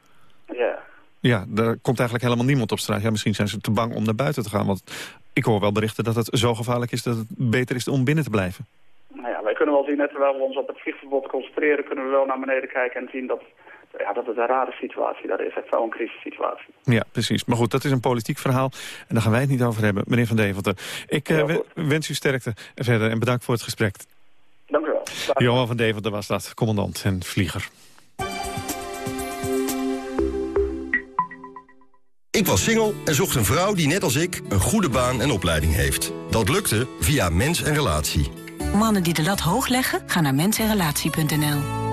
Ja. Ja, daar komt eigenlijk helemaal niemand op straat. Ja, misschien zijn ze te bang om naar buiten te gaan. Want ik hoor wel berichten dat het zo gevaarlijk is dat het beter is om binnen te blijven. Nou ja, wij kunnen wel zien, net terwijl we ons op het vliegverbod concentreren... kunnen we wel naar beneden kijken en zien dat ja, dat het een rare situatie daar is. Het wel een crisissituatie. Ja, precies. Maar goed, dat is een politiek verhaal. En daar gaan wij het niet over hebben. Meneer Van Deventer, ik uh, wens u sterkte verder en bedankt voor het gesprek. Dank u wel. Johan van Deventer was dat, commandant en vlieger. Ik was single en zocht een vrouw die net als ik een goede baan en opleiding heeft. Dat lukte via Mens en Relatie. Mannen die de lat hoog leggen, gaan naar mensenrelatie.nl.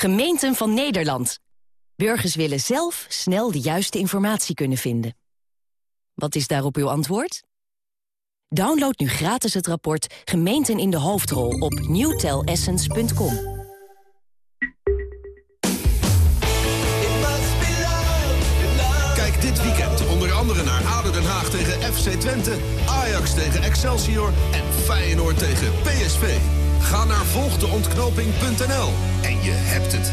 Gemeenten van Nederland. Burgers willen zelf snel de juiste informatie kunnen vinden. Wat is daarop uw antwoord? Download nu gratis het rapport Gemeenten in de Hoofdrol op newtelessence.com. Kijk dit weekend onder andere naar ADO Den Haag tegen FC Twente... Ajax tegen Excelsior en Feyenoord tegen PSV. Ga naar volgdeontknoping.nl en je hebt het.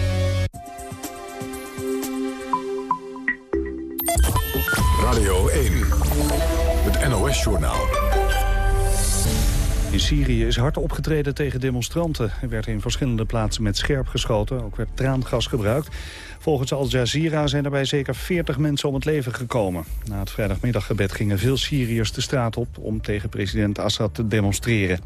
Radio 1, het NOS-journaal. In Syrië is hard opgetreden tegen demonstranten. Er werd in verschillende plaatsen met scherp geschoten. Ook werd traangas gebruikt. Volgens Al Jazeera zijn daarbij zeker 40 mensen om het leven gekomen. Na het vrijdagmiddaggebed gingen veel Syriërs de straat op... om tegen president Assad te demonstreren.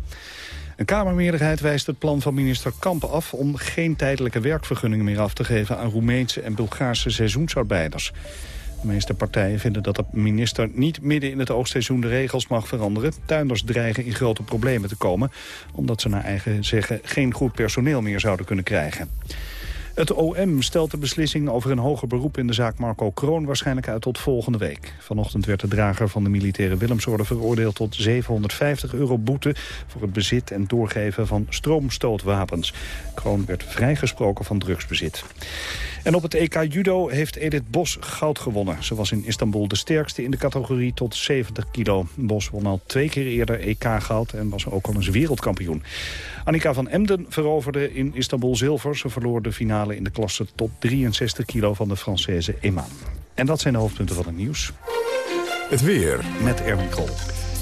Een Kamermeerderheid wijst het plan van minister Kamp af... om geen tijdelijke werkvergunningen meer af te geven... aan Roemeense en Bulgaarse seizoensarbeiders. De meeste partijen vinden dat de minister niet midden in het oogstseizoen de regels mag veranderen. Tuinders dreigen in grote problemen te komen, omdat ze naar eigen zeggen geen goed personeel meer zouden kunnen krijgen. Het OM stelt de beslissing over een hoger beroep in de zaak Marco Kroon waarschijnlijk uit tot volgende week. Vanochtend werd de drager van de militaire Willemsorde veroordeeld tot 750 euro boete voor het bezit en doorgeven van stroomstootwapens. Kroon werd vrijgesproken van drugsbezit. En op het EK Judo heeft Edith Bos goud gewonnen. Ze was in Istanbul de sterkste in de categorie tot 70 kilo. Bos won al twee keer eerder EK-goud en was ook al eens wereldkampioen. Annika van Emden veroverde in Istanbul zilver. Ze verloor de finale in de klasse tot 63 kilo van de Française Emma. En dat zijn de hoofdpunten van het nieuws. Het weer. Met Erwin Krol.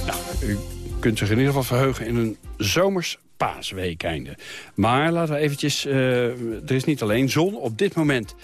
Nou, u kunt zich in ieder geval verheugen in een zomers paasweek einde. Maar laten we eventjes... Uh, er is niet alleen zon. Op dit moment,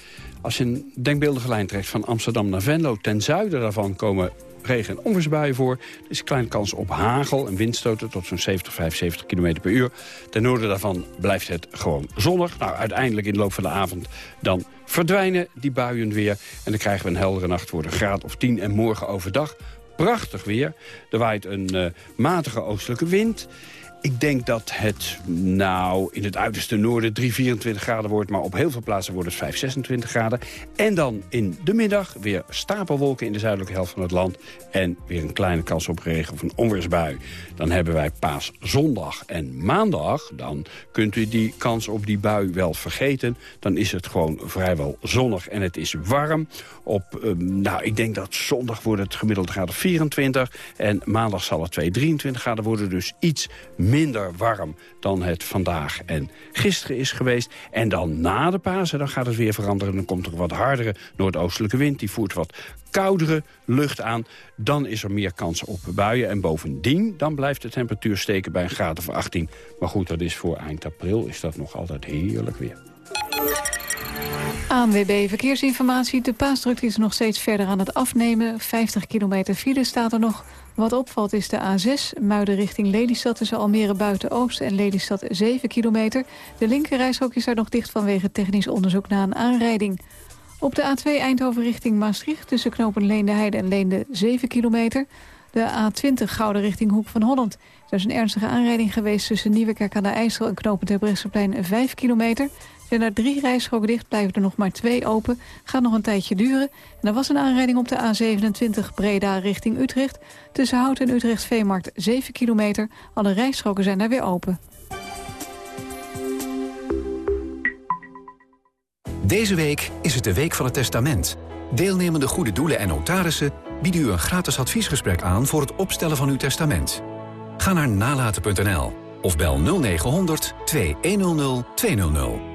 als je een denkbeeldige lijn trekt... van Amsterdam naar Venlo, ten zuiden daarvan komen regen- en onweersbuien voor. Er is een kleine kans op hagel en windstoten tot zo'n 70, 75 km per uur. Ten noorden daarvan blijft het gewoon zonnig. Nou, uiteindelijk in de loop van de avond dan verdwijnen die buien weer. En dan krijgen we een heldere nacht voor een graad of 10 en morgen overdag. Prachtig weer. Er waait een uh, matige oostelijke wind. Ik denk dat het nou in het uiterste noorden 3, 24 graden wordt... maar op heel veel plaatsen wordt het 5, 26 graden. En dan in de middag weer stapelwolken in de zuidelijke helft van het land... en weer een kleine kans op regen of een onweersbui. Dan hebben wij paaszondag en maandag. Dan kunt u die kans op die bui wel vergeten. Dan is het gewoon vrijwel zonnig en het is warm. Op, um, nou, ik denk dat zondag wordt het gemiddeld graden 24... en maandag zal het 2, 23 graden worden, dus iets minder warm dan het vandaag en gisteren is geweest. En dan na de Pasen, dan gaat het weer veranderen. Dan komt er wat hardere noordoostelijke wind. Die voert wat koudere lucht aan. Dan is er meer kans op buien. En bovendien, dan blijft de temperatuur steken bij een graad of 18. Maar goed, dat is voor eind april is dat nog altijd heerlijk weer. ANWB Verkeersinformatie. De paasdrukte is nog steeds verder aan het afnemen. 50 kilometer file staat er nog. Wat opvalt is de A6, Muiden richting Lelystad... tussen Almere Buiten-Oost en Lelystad 7 kilometer. De linkerrijstrook is daar nog dicht vanwege technisch onderzoek na een aanrijding. Op de A2 Eindhoven richting Maastricht... tussen knopen Leende Heide en Leende 7 kilometer. De A20 Gouden richting Hoek van Holland. Er is een ernstige aanrijding geweest tussen Nieuwekerk aan de IJssel... en knopen Terbrechtseplein 5 kilometer... Zijn er drie rijstroken dicht, blijven er nog maar twee open. Gaat nog een tijdje duren. En er was een aanrijding op de A27 Breda richting Utrecht. Tussen Hout en Utrecht Veemarkt 7 kilometer. Alle rijstroken zijn daar weer open. Deze week is het de Week van het Testament. Deelnemende goede doelen en notarissen bieden u een gratis adviesgesprek aan... voor het opstellen van uw testament. Ga naar nalaten.nl of bel 0900 2100 200.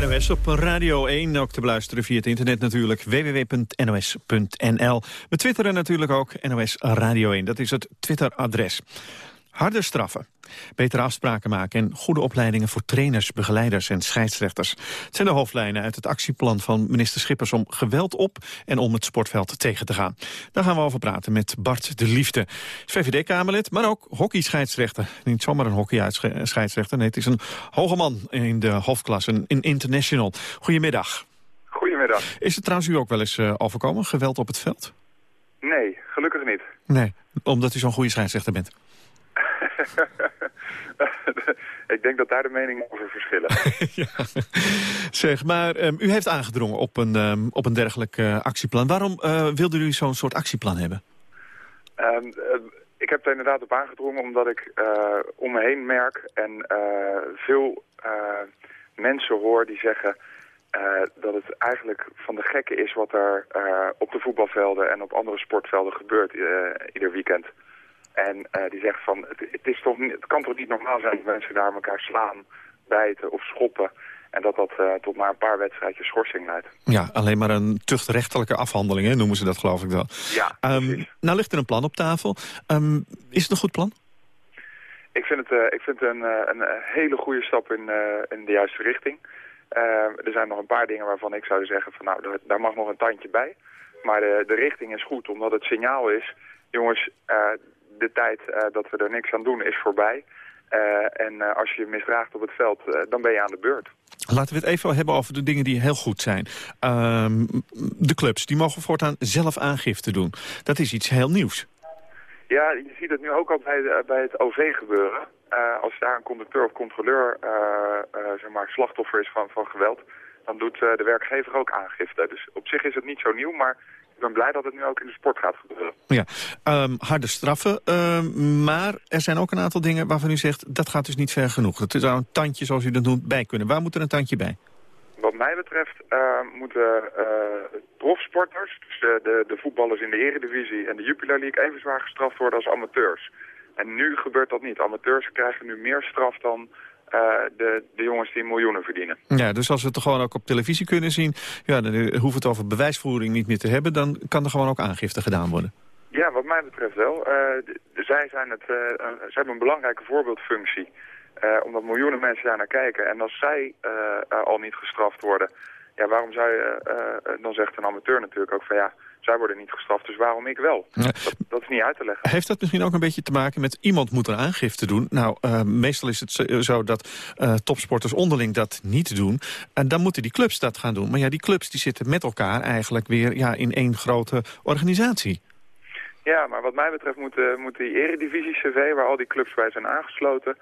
NOS op Radio 1, ook te beluisteren via het internet natuurlijk, www.nos.nl. We twitteren natuurlijk ook NOS Radio 1, dat is het Twitteradres. Harde straffen, betere afspraken maken en goede opleidingen voor trainers, begeleiders en scheidsrechters. Het zijn de hoofdlijnen uit het actieplan van minister Schippers om geweld op en om het sportveld tegen te gaan. Daar gaan we over praten met Bart de Liefde, VVD-Kamerlid, maar ook hockey-scheidsrechter. Niet zomaar een hockey-scheidsrechter, nee, het is een hoge man in de hoofdklasse, een international. Goedemiddag. Goedemiddag. Is het trouwens u ook wel eens uh, overkomen, geweld op het veld? Nee, gelukkig niet. Nee, omdat u zo'n goede scheidsrechter bent. *laughs* ik denk dat daar de meningen over verschillen. *laughs* ja. Zeg, maar um, u heeft aangedrongen op een, um, op een dergelijk uh, actieplan. Waarom uh, wilde u zo'n soort actieplan hebben? Um, ik heb er inderdaad op aangedrongen omdat ik om me heen merk en veel mensen hoor die zeggen dat het eigenlijk van de gekke is wat er op de voetbalvelden en op andere sportvelden gebeurt ieder weekend. En die zegt van, het, het, is toch, het kan toch niet normaal zijn dat mensen daar elkaar slaan, bijten of schoppen. En dat dat uh, tot maar een paar wedstrijdjes schorsing leidt. Ja, alleen maar een tuchtrechtelijke afhandeling, hè, noemen ze dat geloof ik wel. Ja, um, Nou ligt er een plan op tafel. Um, is het een goed plan? Ik vind het, uh, ik vind het een, een hele goede stap in, in de juiste richting. er zijn nog een paar dingen waarvan ik zou zeggen van nou, daar mag nog een tandje bij. Maar de, de richting is goed, omdat het signaal is... jongens, de tijd dat we er niks aan doen is voorbij... Uh, en uh, als je je misdraagt op het veld, uh, dan ben je aan de beurt. Laten we het even hebben over de dingen die heel goed zijn. Ehm, de clubs, die mogen voortaan zelf aangifte doen. Dat is iets heel nieuws. Ja, je ziet het nu ook al bij, bij het OV gebeuren. als daar een conducteur of controleur zeg maar, slachtoffer is van, van geweld... dan doet de werkgever ook aangifte. Dus op zich is het niet zo nieuw, maar ik ben blij dat het nu ook in de sport gaat gebeuren. Ja, um, harde straffen. Um, maar er zijn ook een aantal dingen waarvan u zegt... dat gaat dus niet ver genoeg. Het zou een tandje, zoals u dat noemt, bij kunnen. Waar moet er een tandje bij? Wat mij betreft uh, moeten uh, profsporters... dus de, de, voetballers in de eredivisie en de Jupiler League... even zwaar gestraft worden als amateurs. En nu gebeurt dat niet. Amateurs krijgen nu meer straf dan de, de jongens die miljoenen verdienen. Ja, dus als we het gewoon ook op televisie kunnen zien... Ja, dan hoeft het over bewijsvoering niet meer te hebben... dan kan er gewoon ook aangifte gedaan worden. Ja, wat mij betreft wel. Uh, zij, zijn het, zij hebben een belangrijke voorbeeldfunctie. omdat miljoenen mensen daar naar kijken. En als zij al niet gestraft worden... Ja, waarom zou je... dan zegt een amateur natuurlijk ook van ja zij worden niet gestraft, dus waarom ik wel? Ja. Dat, dat, is niet uit te leggen. Heeft dat misschien ook een beetje te maken met iemand moet er aangifte doen? Nou, uh, meestal is het zo dat uh, topsporters onderling dat niet doen. En dan moeten die clubs dat gaan doen. Maar ja, die clubs die zitten met elkaar eigenlijk weer ja, in één grote organisatie. Ja, maar wat mij betreft moet, uh, moet die eredivisie-CV, waar al die clubs bij zijn aangesloten...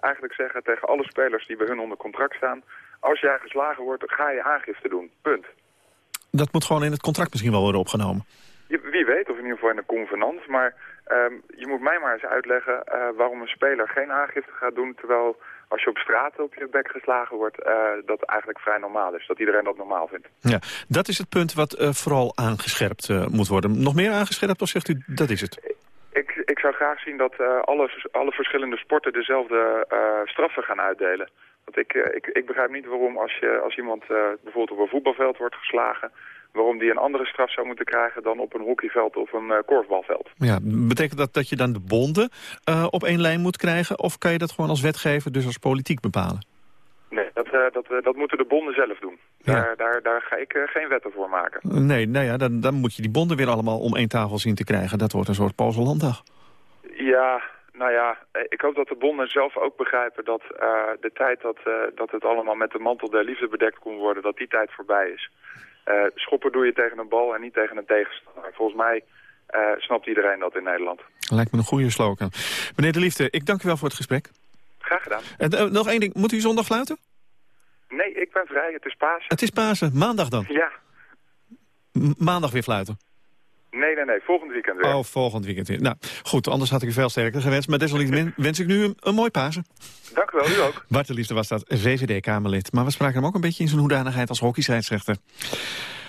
eigenlijk zeggen tegen alle spelers die bij hun onder contract staan... als jij geslagen wordt, ga je aangifte doen. Punt dat moet gewoon in het contract misschien wel worden opgenomen. Wie weet, of in ieder geval in een convenant. Maar um, je moet mij maar eens uitleggen uh, waarom een speler geen aangifte gaat doen... terwijl als je op straat op je bek geslagen wordt, uh, dat eigenlijk vrij normaal is. Dat iedereen dat normaal vindt. Ja, dat is het punt wat uh, vooral aangescherpt moet worden. Nog meer aangescherpt, of zegt u dat is het? Ik, ik zou graag zien dat alle, alle verschillende sporten dezelfde straffen gaan uitdelen. Want ik, ik, ik begrijp niet waarom als, je, als iemand uh, bijvoorbeeld op een voetbalveld wordt geslagen... waarom die een andere straf zou moeten krijgen dan op een hockeyveld of een uh, korfbalveld. Ja, betekent dat dat je dan de bonden uh, op één lijn moet krijgen... of kan je dat gewoon als wetgever, dus als politiek bepalen? Nee, dat, dat, dat moeten de bonden zelf doen. Ja. Daar, daar, daar ga ik geen wetten voor maken. Nee, nou ja, dan, dan moet je die bonden weer allemaal om één tafel zien te krijgen. Dat wordt een soort Pozellanddag. Ja, nou ja, ik hoop dat de bonden zelf ook begrijpen dat uh, de tijd dat, uh, dat het allemaal met de mantel der liefde bedekt kon worden, dat die tijd voorbij is. Uh, schoppen doe je tegen een bal en niet tegen een tegenstander. Volgens mij snapt iedereen dat in Nederland. Lijkt me een goede slogan. Meneer de Liefde, ik dank u wel voor het gesprek. Graag gedaan. En, nog één ding, moet u zondag fluiten? Nee, ik ben vrij. Het is Pasen. Het is Pasen. Maandag dan? Ja. M maandag weer fluiten? Nee, nee, nee. Volgend weekend weer. Oh, volgend weekend weer. Nou, goed. Anders had ik u veel sterker gewenst. Maar desalniettemin *laughs* wens ik nu een, een mooi Pasen. Dank u wel. U ook. Bart de Liefde was dat, VVD-Kamerlid. Maar we spraken hem ook een beetje in zijn hoedanigheid als hockeyscheidsrechter.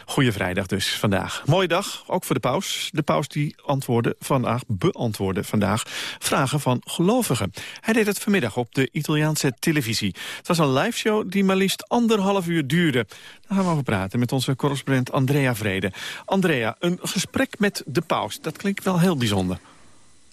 Goeie vrijdag dus vandaag. Mooie dag, ook voor de paus. De paus die antwoordde vandaag, beantwoordde vandaag vragen van gelovigen. Hij deed het vanmiddag op de Italiaanse televisie. Het was een liveshow die maar liefst anderhalf uur duurde. Daar gaan we over praten met onze correspondent Andrea Vrede. Andrea, een gesprek met de paus, dat klinkt wel heel bijzonder.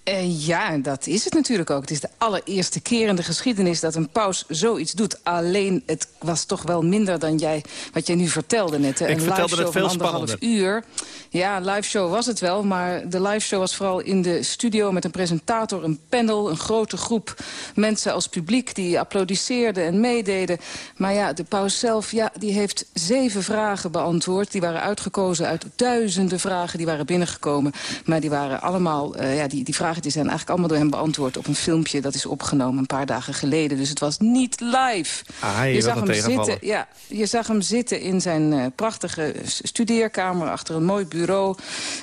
Uh, ja, dat is het natuurlijk ook. Het is de allereerste keer in de geschiedenis dat een paus zoiets doet. Alleen, het was toch wel minder dan jij, wat jij nu vertelde net. Hè? Ik een vertelde het veel spannender. uur. Ja, een live show was het wel, maar de live show was vooral in de studio... met een presentator, een panel, een grote groep mensen als publiek... die applaudisseerden en meededen. Maar ja, de paus zelf, ja, die heeft zeven vragen beantwoord. Die waren uitgekozen uit duizenden vragen die waren binnengekomen. Maar die waren allemaal, uh, ja, die, die vragen die zijn eigenlijk allemaal door hem beantwoord... op een filmpje dat is opgenomen een paar dagen geleden. Dus het was niet live. Ah, je, je zag hem zitten, ja, je zag hem zitten in zijn uh, prachtige studeerkamer... achter een mooi bureau.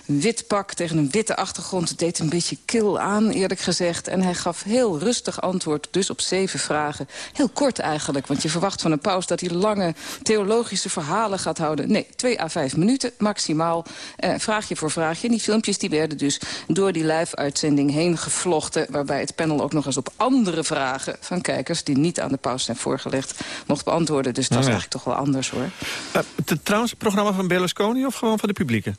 wit pak tegen een witte achtergrond. Het deed een beetje kil aan, eerlijk gezegd. En hij gaf heel rustig antwoord, dus op zeven vragen. Heel kort eigenlijk, want je verwacht van een paus... dat hij lange theologische verhalen gaat houden. Nee, twee à vijf minuten maximaal. Eh, vraagje voor vraagje. En die filmpjes die werden dus door die live-uitzending heen gevlochten... waarbij het panel ook nog eens op andere vragen van kijkers... die niet aan de paus zijn voorgelegd, mocht beantwoorden. Dus dat is eigenlijk toch wel anders, hoor. Uh, trouwens, het programma van Berlusconi of gewoon van de publieke?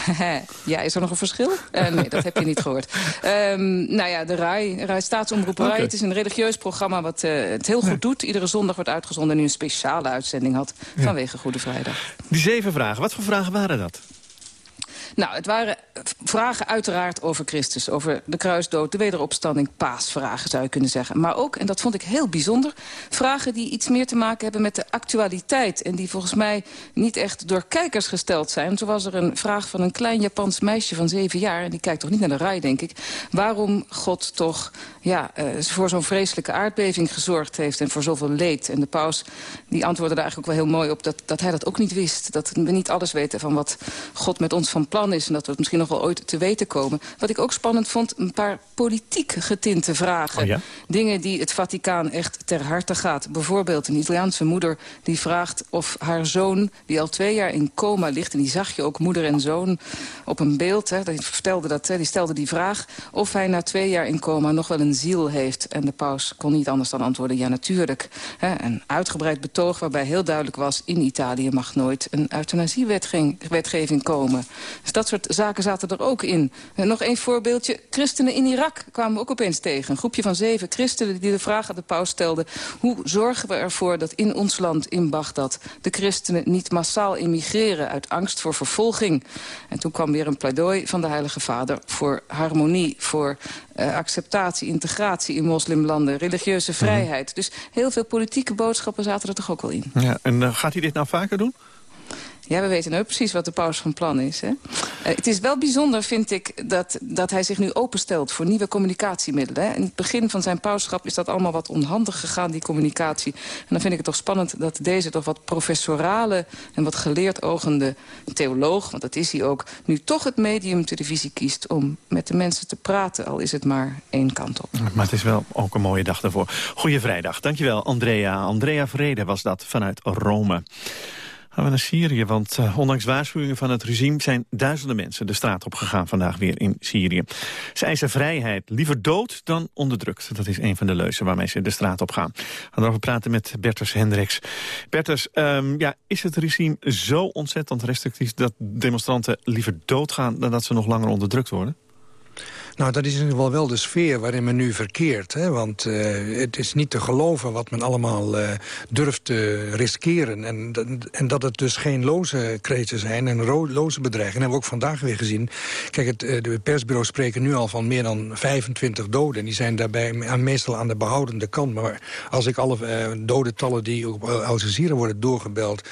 *laughs* ja, is er nog een verschil? Uh, nee, dat heb je niet gehoord. Um, nou ja, de RAI, RAI Staatsomroep RAI. Okay. Het is een religieus programma wat uh, het heel goed doet. Iedere zondag wordt uitgezonden en nu een speciale uitzending had... Vanwege Goede Vrijdag. Die zeven vragen, wat voor vragen waren dat? Nou, het waren vragen uiteraard over Christus. Over de kruisdood, de wederopstanding, paasvragen zou je kunnen zeggen. Maar ook, en dat vond ik heel bijzonder... vragen die iets meer te maken hebben met de actualiteit... en die volgens mij niet echt door kijkers gesteld zijn. Zo was er een vraag van een klein Japans meisje van zeven jaar... en die kijkt toch niet naar de rij, denk ik... waarom God toch ja, uh, voor zo'n vreselijke aardbeving gezorgd heeft... en voor zoveel leed. En de paus die antwoordde daar eigenlijk ook wel heel mooi op... dat, dat hij dat ook niet wist. Dat we niet alles weten van wat God met ons van plan is... en dat we het misschien nog wel ooit te weten komen. Wat ik ook spannend vond, een paar politiek getinte vragen. Oh ja? Dingen die het Vaticaan echt ter harte gaat. Bijvoorbeeld een Italiaanse moeder die vraagt of haar zoon... die al twee jaar in coma ligt, en die zag je ook moeder en zoon op een beeld... Hè, die, vertelde dat, hè, die stelde die vraag of hij na twee jaar in coma nog wel een ziel heeft. En de paus kon niet anders dan antwoorden, ja natuurlijk. Hè, een uitgebreid betoog waarbij heel duidelijk was... in Italië mag nooit een euthanasiewetgeving komen. Dat soort zaken zaten er ook in. En nog één voorbeeldje. Christenen in Irak kwamen we ook opeens tegen. Een groepje van zeven christenen die de vraag aan de paus stelden... hoe zorgen we ervoor dat in ons land, in Bagdad... de christenen niet massaal immigreren uit angst voor vervolging? En toen kwam weer een pleidooi van de Heilige Vader... voor harmonie, voor uh, acceptatie, integratie in moslimlanden... religieuze vrijheid. Mm. Dus heel veel politieke boodschappen zaten er toch ook wel in. Ja, en uh, gaat hij dit nou vaker doen? Ja, we weten nu precies wat de paus van plan is. Hè? Uh, het is wel bijzonder, vind ik, dat, dat hij zich nu openstelt... voor nieuwe communicatiemiddelen. Hè? In het begin van zijn pauschap is dat allemaal wat onhandig gegaan, die communicatie. En dan vind ik het toch spannend dat deze toch wat professorale... en wat geleerd ogende theoloog, want dat is hij ook... nu toch het medium televisie kiest om met de mensen te praten... al is het maar één kant op. Maar het is wel ook een mooie dag daarvoor. Goeie vrijdag. Dankjewel, Andrea. Andrea Vrede was dat vanuit Rome. Gaan we naar Syrië, want uh, ondanks waarschuwingen van het regime... zijn duizenden mensen de straat op gegaan vandaag weer in Syrië. Ze eisen vrijheid, liever dood dan onderdrukt. Dat is een van de leuzen waarmee ze de straat op gaan. We gaan erover praten met Bertus Hendricks. Bertus, um, ja, is het regime zo ontzettend restrictief... dat demonstranten liever doodgaan dan dat ze nog langer onderdrukt worden? Nou, dat is in ieder geval wel de sfeer waarin men nu verkeert. Hè? Want uh, het is niet te geloven wat men allemaal uh, durft te riskeren. En, en dat het dus geen loze kreten zijn en loze bedreigingen. Dat hebben we ook vandaag weer gezien. Kijk, het, uh, de persbureaus spreken nu al van meer dan 25 doden. En die zijn daarbij meestal aan de behoudende kant. Maar als ik alle dodentallen die op Al Jazeera worden doorgebeld...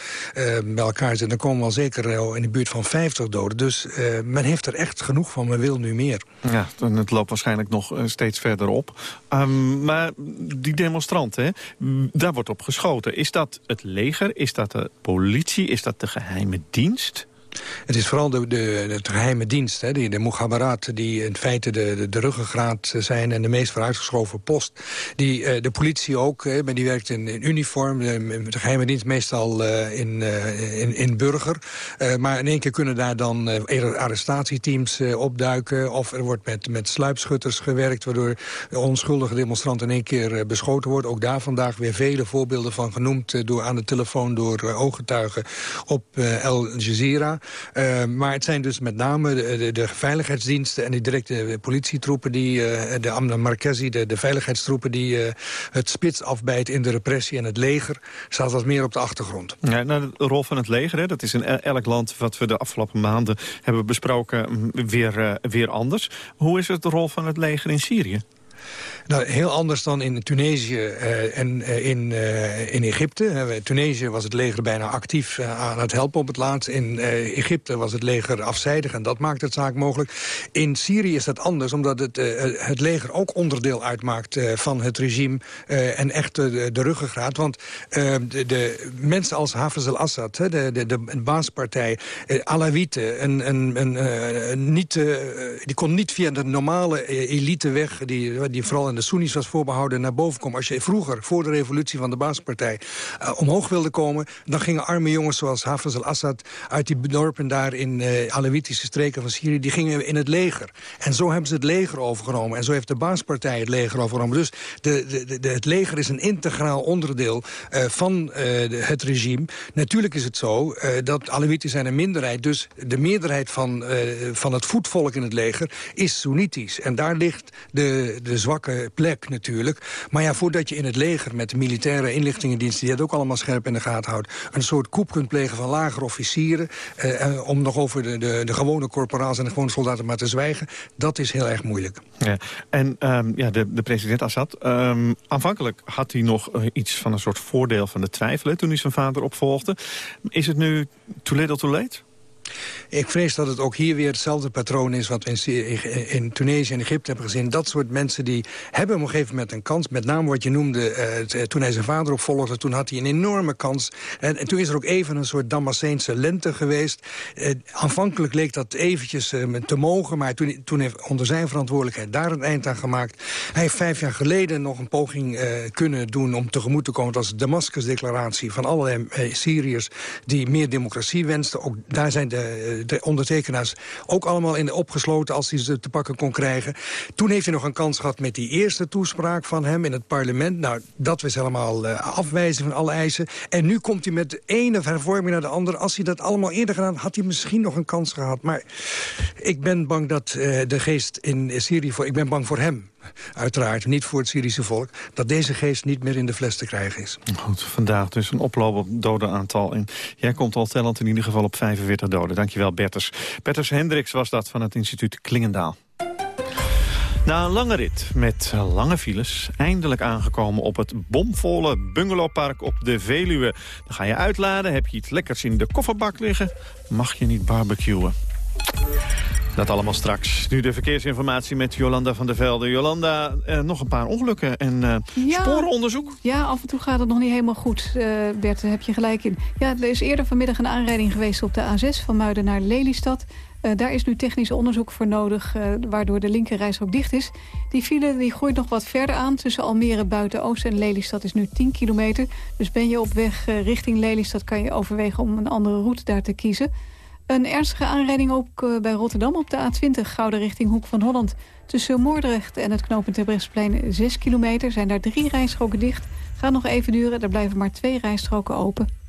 bij elkaar zet, dan komen we al zeker in de buurt van 50 doden. Dus men heeft er echt genoeg van, men wil nu meer. Ja, en het loopt waarschijnlijk nog eh, steeds verder op. Um, maar die demonstranten, daar wordt op geschoten. Is dat het leger? Is dat de politie? Is dat de geheime dienst? Het is vooral de, de, geheime dienst, hè, die, de Mughabarat... die in feite de, de, ruggengraat zijn en de meest vooruitgeschoven post. Die, uh, de politie ook, hè, maar die werkt in, in uniform. De, de, geheime dienst meestal uh, in, in, burger. maar in één keer kunnen daar dan arrestatieteams opduiken... of er wordt met, met sluipschutters gewerkt... waardoor onschuldige demonstrant in één keer beschoten wordt. Ook daar vandaag weer vele voorbeelden van genoemd... door aan de telefoon door ooggetuigen op Al Jazeera. Uh, maar het zijn dus met name de, de, de veiligheidsdiensten en die directe politietroepen... Die, uh, de Amna Markezi, de, de veiligheidstroepen die uh, het spits afbijt in de repressie... en het leger staat wat meer op de achtergrond. Ja, nou, de rol van het leger, hè, dat is in elk land... wat we de afgelopen maanden hebben besproken, weer, weer anders. Hoe is het de rol van het leger in Syrië? Nou, heel anders dan in Tunesië uh, en uh, in, uh, in Egypte. In Tunesië was het leger bijna actief aan het helpen op het laatst. In Egypte was het leger afzijdig en dat maakt het zaak mogelijk. In Syrië is dat anders, omdat het, het leger ook onderdeel uitmaakt van het regime... en echt de, de ruggengraat. Want de, de, mensen als Hafez al-Assad, de, de, de baaspartij... Alawieten, een, een, een, niet, die kon niet via de normale elite weg... die, die vooral in de Soenies was voorbehouden naar boven komen. Als je vroeger, voor de revolutie van de baaspartij, uh, omhoog wilde komen... dan gingen arme jongens zoals Hafez al-Assad uit die dorpen daar in uh, Alawitische streken van Syrië... die gingen in het leger. En zo hebben ze het leger overgenomen. En zo heeft de baaspartij het leger overgenomen. Dus de, de, het leger is een integraal onderdeel uh, van het regime. Natuurlijk is het zo dat Alawieten zijn een minderheid. Dus de meerderheid van, van het voetvolk in het leger is Soenitisch. En daar ligt de, de zwakke plek natuurlijk. Maar ja, voordat je in het leger met de militaire inlichtingendiensten... die het ook allemaal scherp in de gaten houdt... een soort koep kunt plegen van lagere officieren... Eh, om nog over de, de, de gewone corporaals en de gewone soldaten maar te zwijgen... dat is heel erg moeilijk. Ja. En um, ja, de, de president Assad, um, aanvankelijk had hij nog uh, iets van een soort voordeel van de twijfelen... toen hij zijn vader opvolgde. Is het nu too little too late? Ik vrees dat het ook hier weer hetzelfde patroon is... wat we in, in Tunesië en Egypte hebben gezien. Dat soort mensen die hebben op een gegeven moment een kans. Met name wat je noemde, uh, toen hij zijn vader opvolgde... toen had hij een enorme kans. En, en toen is er ook even een soort Damascense lente geweest. Uh, aanvankelijk leek dat eventjes uh, te mogen... maar toen, toen heeft onder zijn verantwoordelijkheid daar een eind aan gemaakt. Hij heeft vijf jaar geleden nog een poging kunnen doen... om tegemoet te komen. Dat was de Damascus-declaratie van allerlei Syriërs... die meer democratie wensten. Ook daar zijn de eh, de ondertekenaars ook allemaal in opgesloten als hij ze te pakken kon krijgen. Toen heeft hij nog een kans gehad met die eerste toespraak van hem in het parlement. Nou, dat was helemaal uh, afwijzen van alle eisen. En nu komt hij met de ene hervorming naar de andere. Als hij dat allemaal eerder gedaan had hij misschien nog een kans gehad. Maar ik ben bang dat uh, de geest in Syrië... Voor, ik ben bang voor hem uiteraard niet voor het Syrische volk... dat deze geest niet meer in de fles te krijgen is. Goed, vandaag dus een oplopend dodenaantal. En jij komt al tellend in ieder geval op 45 doden. Dankjewel, Berters. Berters Hendricks was dat van het instituut Klingendaal. Na een lange rit met lange files, eindelijk aangekomen op het bomvolle bungalowpark op de Veluwe. Dan ga je uitladen, heb je iets lekkers in de kofferbak liggen, mag je niet barbecuen. Dat allemaal straks. Nu de verkeersinformatie met Jolanda van der Velde. Jolanda, eh, nog een paar ongelukken en uh, ja, sporenonderzoek? Ja, af en toe gaat het nog niet helemaal goed, uh, Bert. Daar heb je gelijk in. Ja, er is eerder vanmiddag een aanrijding geweest op de A6 van Muiden naar Lelystad. Uh, daar is nu technisch onderzoek voor nodig, uh, waardoor de linkerreis ook dicht is. Die file die groeit nog wat verder aan. Tussen Almere, Buiten-Oost en Lelystad is nu 10 kilometer. Dus ben je op weg uh, richting Lelystad kan je overwegen om een andere route daar te kiezen. Een ernstige aanrijding ook uh, bij Rotterdam op de A20, Gouden richting Hoek van Holland. Tussen Moordrecht en het knooppunt Terbrechtsplein 6 kilometer zijn daar drie rijstroken dicht. Gaat nog even duren, er blijven maar twee rijstroken open.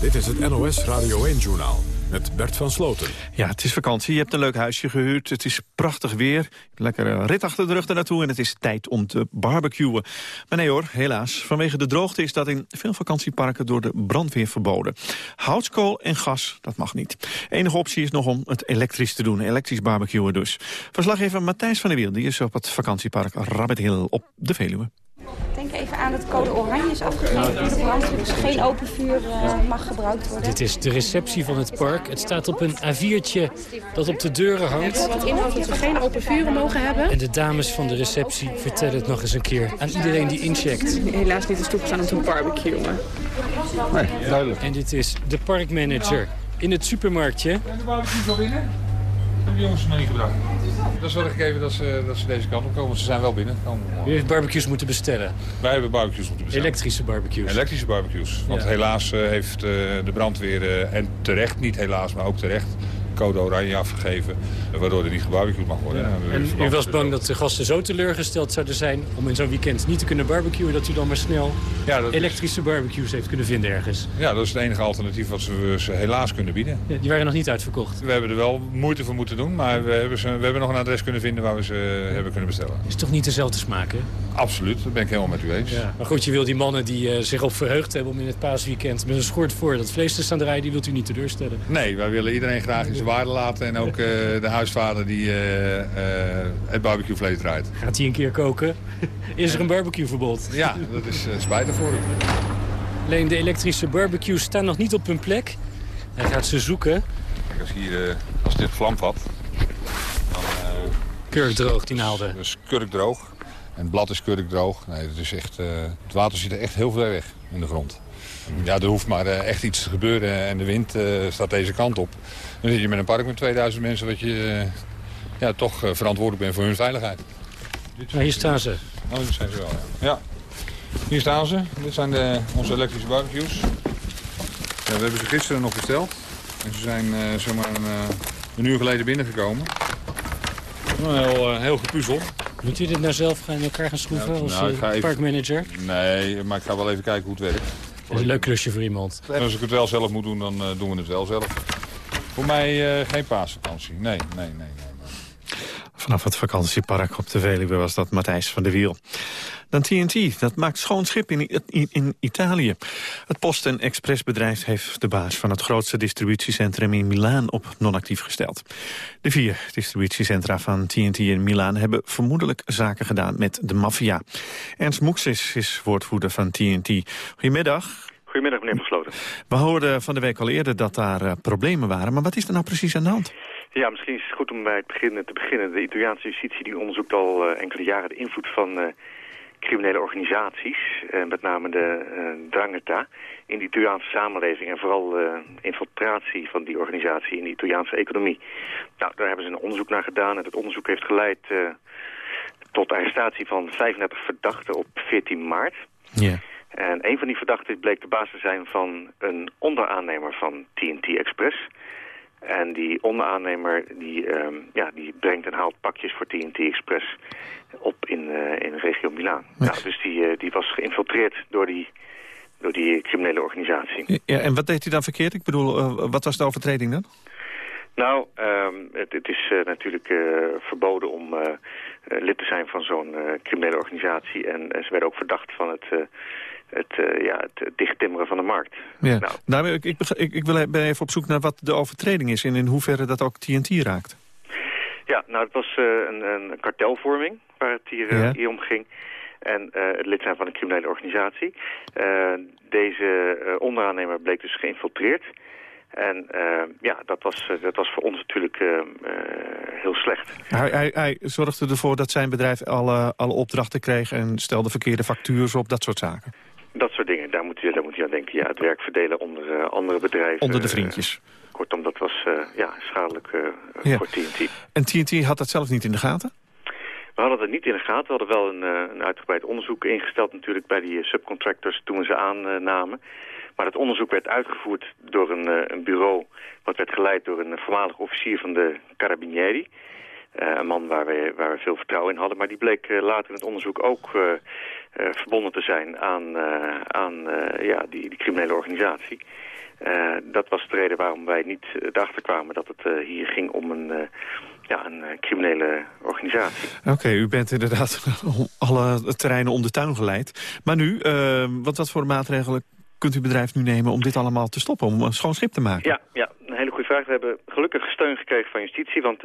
Dit is het NOS Radio 1-journaal met Bert van Sloten. Ja, het is vakantie. Je hebt een leuk huisje gehuurd. Het is prachtig weer. Lekker rit achter de rug ernaartoe en het is tijd om te barbecuen. Maar nee hoor, helaas. Vanwege de droogte is dat in veel vakantieparken door de brandweer verboden. Houtskool en gas, dat mag niet. Enige optie is nog om het elektrisch te doen. Elektrisch barbecuen dus. Verslaggever Matthijs van der Wiel die is op het vakantiepark Rabbit Hill op de Veluwe. Denk even aan het code oranje is afgegeven de. Dus geen open vuur uh, mag gebruikt worden. Dit is de receptie van het park. Het staat op een A4'tje dat op de deuren hangt. Wat inhoudt dat we geen open vuren mogen hebben. En de dames van de receptie vertellen het nog eens een keer aan iedereen die incheckt. Helaas niet eens toegestaan om te barbecuen. Nee, duidelijk. En dit is de parkmanager in het supermarktje. En de barbecue zo binnen? Hebben de jongens meegebracht. Dat zorg ik even dat ze, dat ze deze kant op komen. Ze zijn wel binnen. U heeft barbecues moeten bestellen? Wij hebben barbecues moeten bestellen. Elektrische barbecues? Elektrische barbecues. Want helaas uh, heeft uh, de brandweer, en terecht, niet helaas, maar ook terecht code oranje afgegeven, waardoor er niet gebarbecued mag worden. Ja. En u was bang dat de gasten zo teleurgesteld zouden zijn om in zo'n weekend niet te kunnen barbecuen, dat u dan maar snel ja, elektrische barbecues heeft kunnen vinden ergens? Ja, dat is het enige alternatief wat ze, ze helaas kunnen bieden. Ja, die waren nog niet uitverkocht? We hebben er wel moeite voor moeten doen, maar we hebben, ze, we hebben nog een adres kunnen vinden waar we ze hebben kunnen bestellen. Is toch niet dezelfde smaak, hè? Absoluut, dat ben ik helemaal met u eens. Ja. Maar goed, je wil die mannen die uh, zich op verheugd hebben om in het paasweekend met een schort voor dat vlees te staan draaien, die wilt u niet teleurstellen. Nee, wij willen iedereen graag in zijn waarde laten. En ook uh, de huisvader die uh, het barbecuevlees draait. Gaat hij een keer koken? Is er een barbecueverbod? Ja, dat is spijtig voor u. Alleen de elektrische barbecues staan nog niet op hun plek. Hij gaat ze zoeken. Kijk, als, hier, als dit vlam vat, dan... kurkdroog, die naalden. Dus kurkdroog. En het blad is kurkdroog. Nee, het, is echt, het water zit er echt heel ver weg in de grond. Ja, er hoeft maar echt iets te gebeuren en de wind staat deze kant op. Dan zit je met een park met 2000 mensen... wat je ja, toch verantwoordelijk bent voor hun veiligheid. Maar hier staan ze. Oh, hier zijn ze wel, ja. ja. Hier staan ze. Dit zijn de, onze elektrische barbecues. Ja, we hebben ze gisteren nog besteld. En ze zijn uh, zomaar een, uh, een, uur geleden binnengekomen. Heel, uh, heel gepuzzel. Moet u dit nou zelf gaan in elkaar gaan schroeven ja, als nou, even... parkmanager? Nee, maar ik ga wel even kijken hoe het werkt. Dat is een leuk klusje voor iemand. En als ik het wel zelf moet doen, dan doen we het wel zelf. Voor mij geen paasvakantie. Nee, nee, nee. nee. Vanaf het vakantiepark op de Veluwe was dat Matthijs van der Wiel. Dan TNT, dat maakt schoon schip in, in, in Italië. Het post- en expressbedrijf heeft de baas van het grootste distributiecentrum in Milaan op non-actief gesteld. De vier distributiecentra van TNT in Milaan hebben vermoedelijk zaken gedaan met de maffia. Ernst Moeksis is woordvoerder van TNT. Goedemiddag. Goedemiddag, meneer Versloten. We hoorden van de week al eerder dat daar uh, problemen waren, maar wat is er nou precies aan de hand? Ja, misschien is het goed om bij het begin te beginnen. De Italiaanse justitie die onderzoekt al uh, enkele jaren de invloed van uh, criminele organisaties, uh, met name de Drangheta, in de Italiaanse samenleving en vooral infiltratie van die organisatie in de Italiaanse economie. Nou, daar hebben ze een onderzoek naar gedaan en het onderzoek heeft geleid tot de arrestatie van 35 verdachten op 14 maart. Ja. En een van die verdachten bleek de baas te zijn van een onderaannemer van TNT Express. En die onderaannemer die, um, ja, die brengt en haalt pakjes voor TNT Express op in, uh, in regio Milaan. Ja. Nou, dus die, uh, die was geïnfiltreerd door die, door die criminele organisatie. Ja, en wat deed hij dan verkeerd? Ik bedoel, uh, wat was de overtreding dan? Nou, um, het, het, is natuurlijk verboden om lid te zijn van zo'n criminele organisatie. En ze werden ook verdacht van het het, uh, ja, het dichttimmeren van de markt. Ja. Nou. nou ik, ik, ik, ik wil ben even op zoek naar wat de overtreding is... en in hoeverre dat ook TNT raakt. Ja, nou, het was uh, een, een, kartelvorming waar het hier, uh, hier om ging. En het lid zijn van een criminele organisatie. deze onderaannemer bleek dus geïnfiltreerd. En ja, dat was, dat was voor ons natuurlijk heel slecht. Hij, hij, hij, zorgde ervoor dat zijn bedrijf alle, alle opdrachten kreeg... en stelde verkeerde factuurs op, dat soort zaken? Dat soort dingen, daar moet je, daar moet je aan denken. Ja, het werk verdelen onder uh, andere bedrijven. Onder de vriendjes. Uh, kortom, dat was uh, ja, schadelijk ja. voor TNT. En TNT had dat zelf niet in de gaten? We hadden het niet in de gaten. We hadden wel een, een uitgebreid onderzoek ingesteld natuurlijk bij die subcontractors toen we ze aannamen. Maar het onderzoek werd uitgevoerd door een, een bureau wat werd geleid door een voormalig officier van de Carabinieri. Een man waar we, waar we veel vertrouwen in hadden. Maar die bleek uh, later in het onderzoek ook uh, verbonden te zijn aan, aan ja, die, die criminele organisatie. dat was de reden waarom wij niet erachter kwamen dat het hier ging om een, ja, een criminele organisatie. Oké, u bent inderdaad *laughs* alle terreinen om de tuin geleid. Maar nu, wat, wat voor maatregelen kunt uw bedrijf nu nemen om dit allemaal te stoppen, om een schoon schip te maken? Ja, ja een hele goede vraag. We hebben gelukkig steun gekregen van justitie, want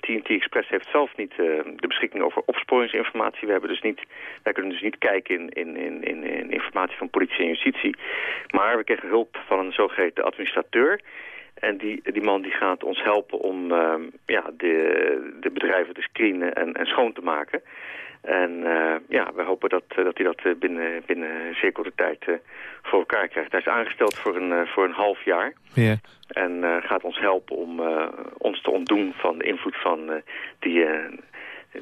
TNT Express heeft zelf niet uh, de beschikking over opsporingsinformatie. We hebben dus niet, wij kunnen dus niet kijken in, in, in, in, informatie van politie en justitie. Maar we kregen hulp van een zogeheten administrateur. En die, die man die gaat ons helpen om uh, ja, de, de bedrijven te screenen en, en schoon te maken. En uh, ja, we hopen dat, dat hij dat binnen, binnen zeer korte tijd uh, voor elkaar krijgt. Hij is aangesteld voor een, uh, voor een half jaar. Yeah. En gaat ons helpen om ons te ontdoen van de invloed van die,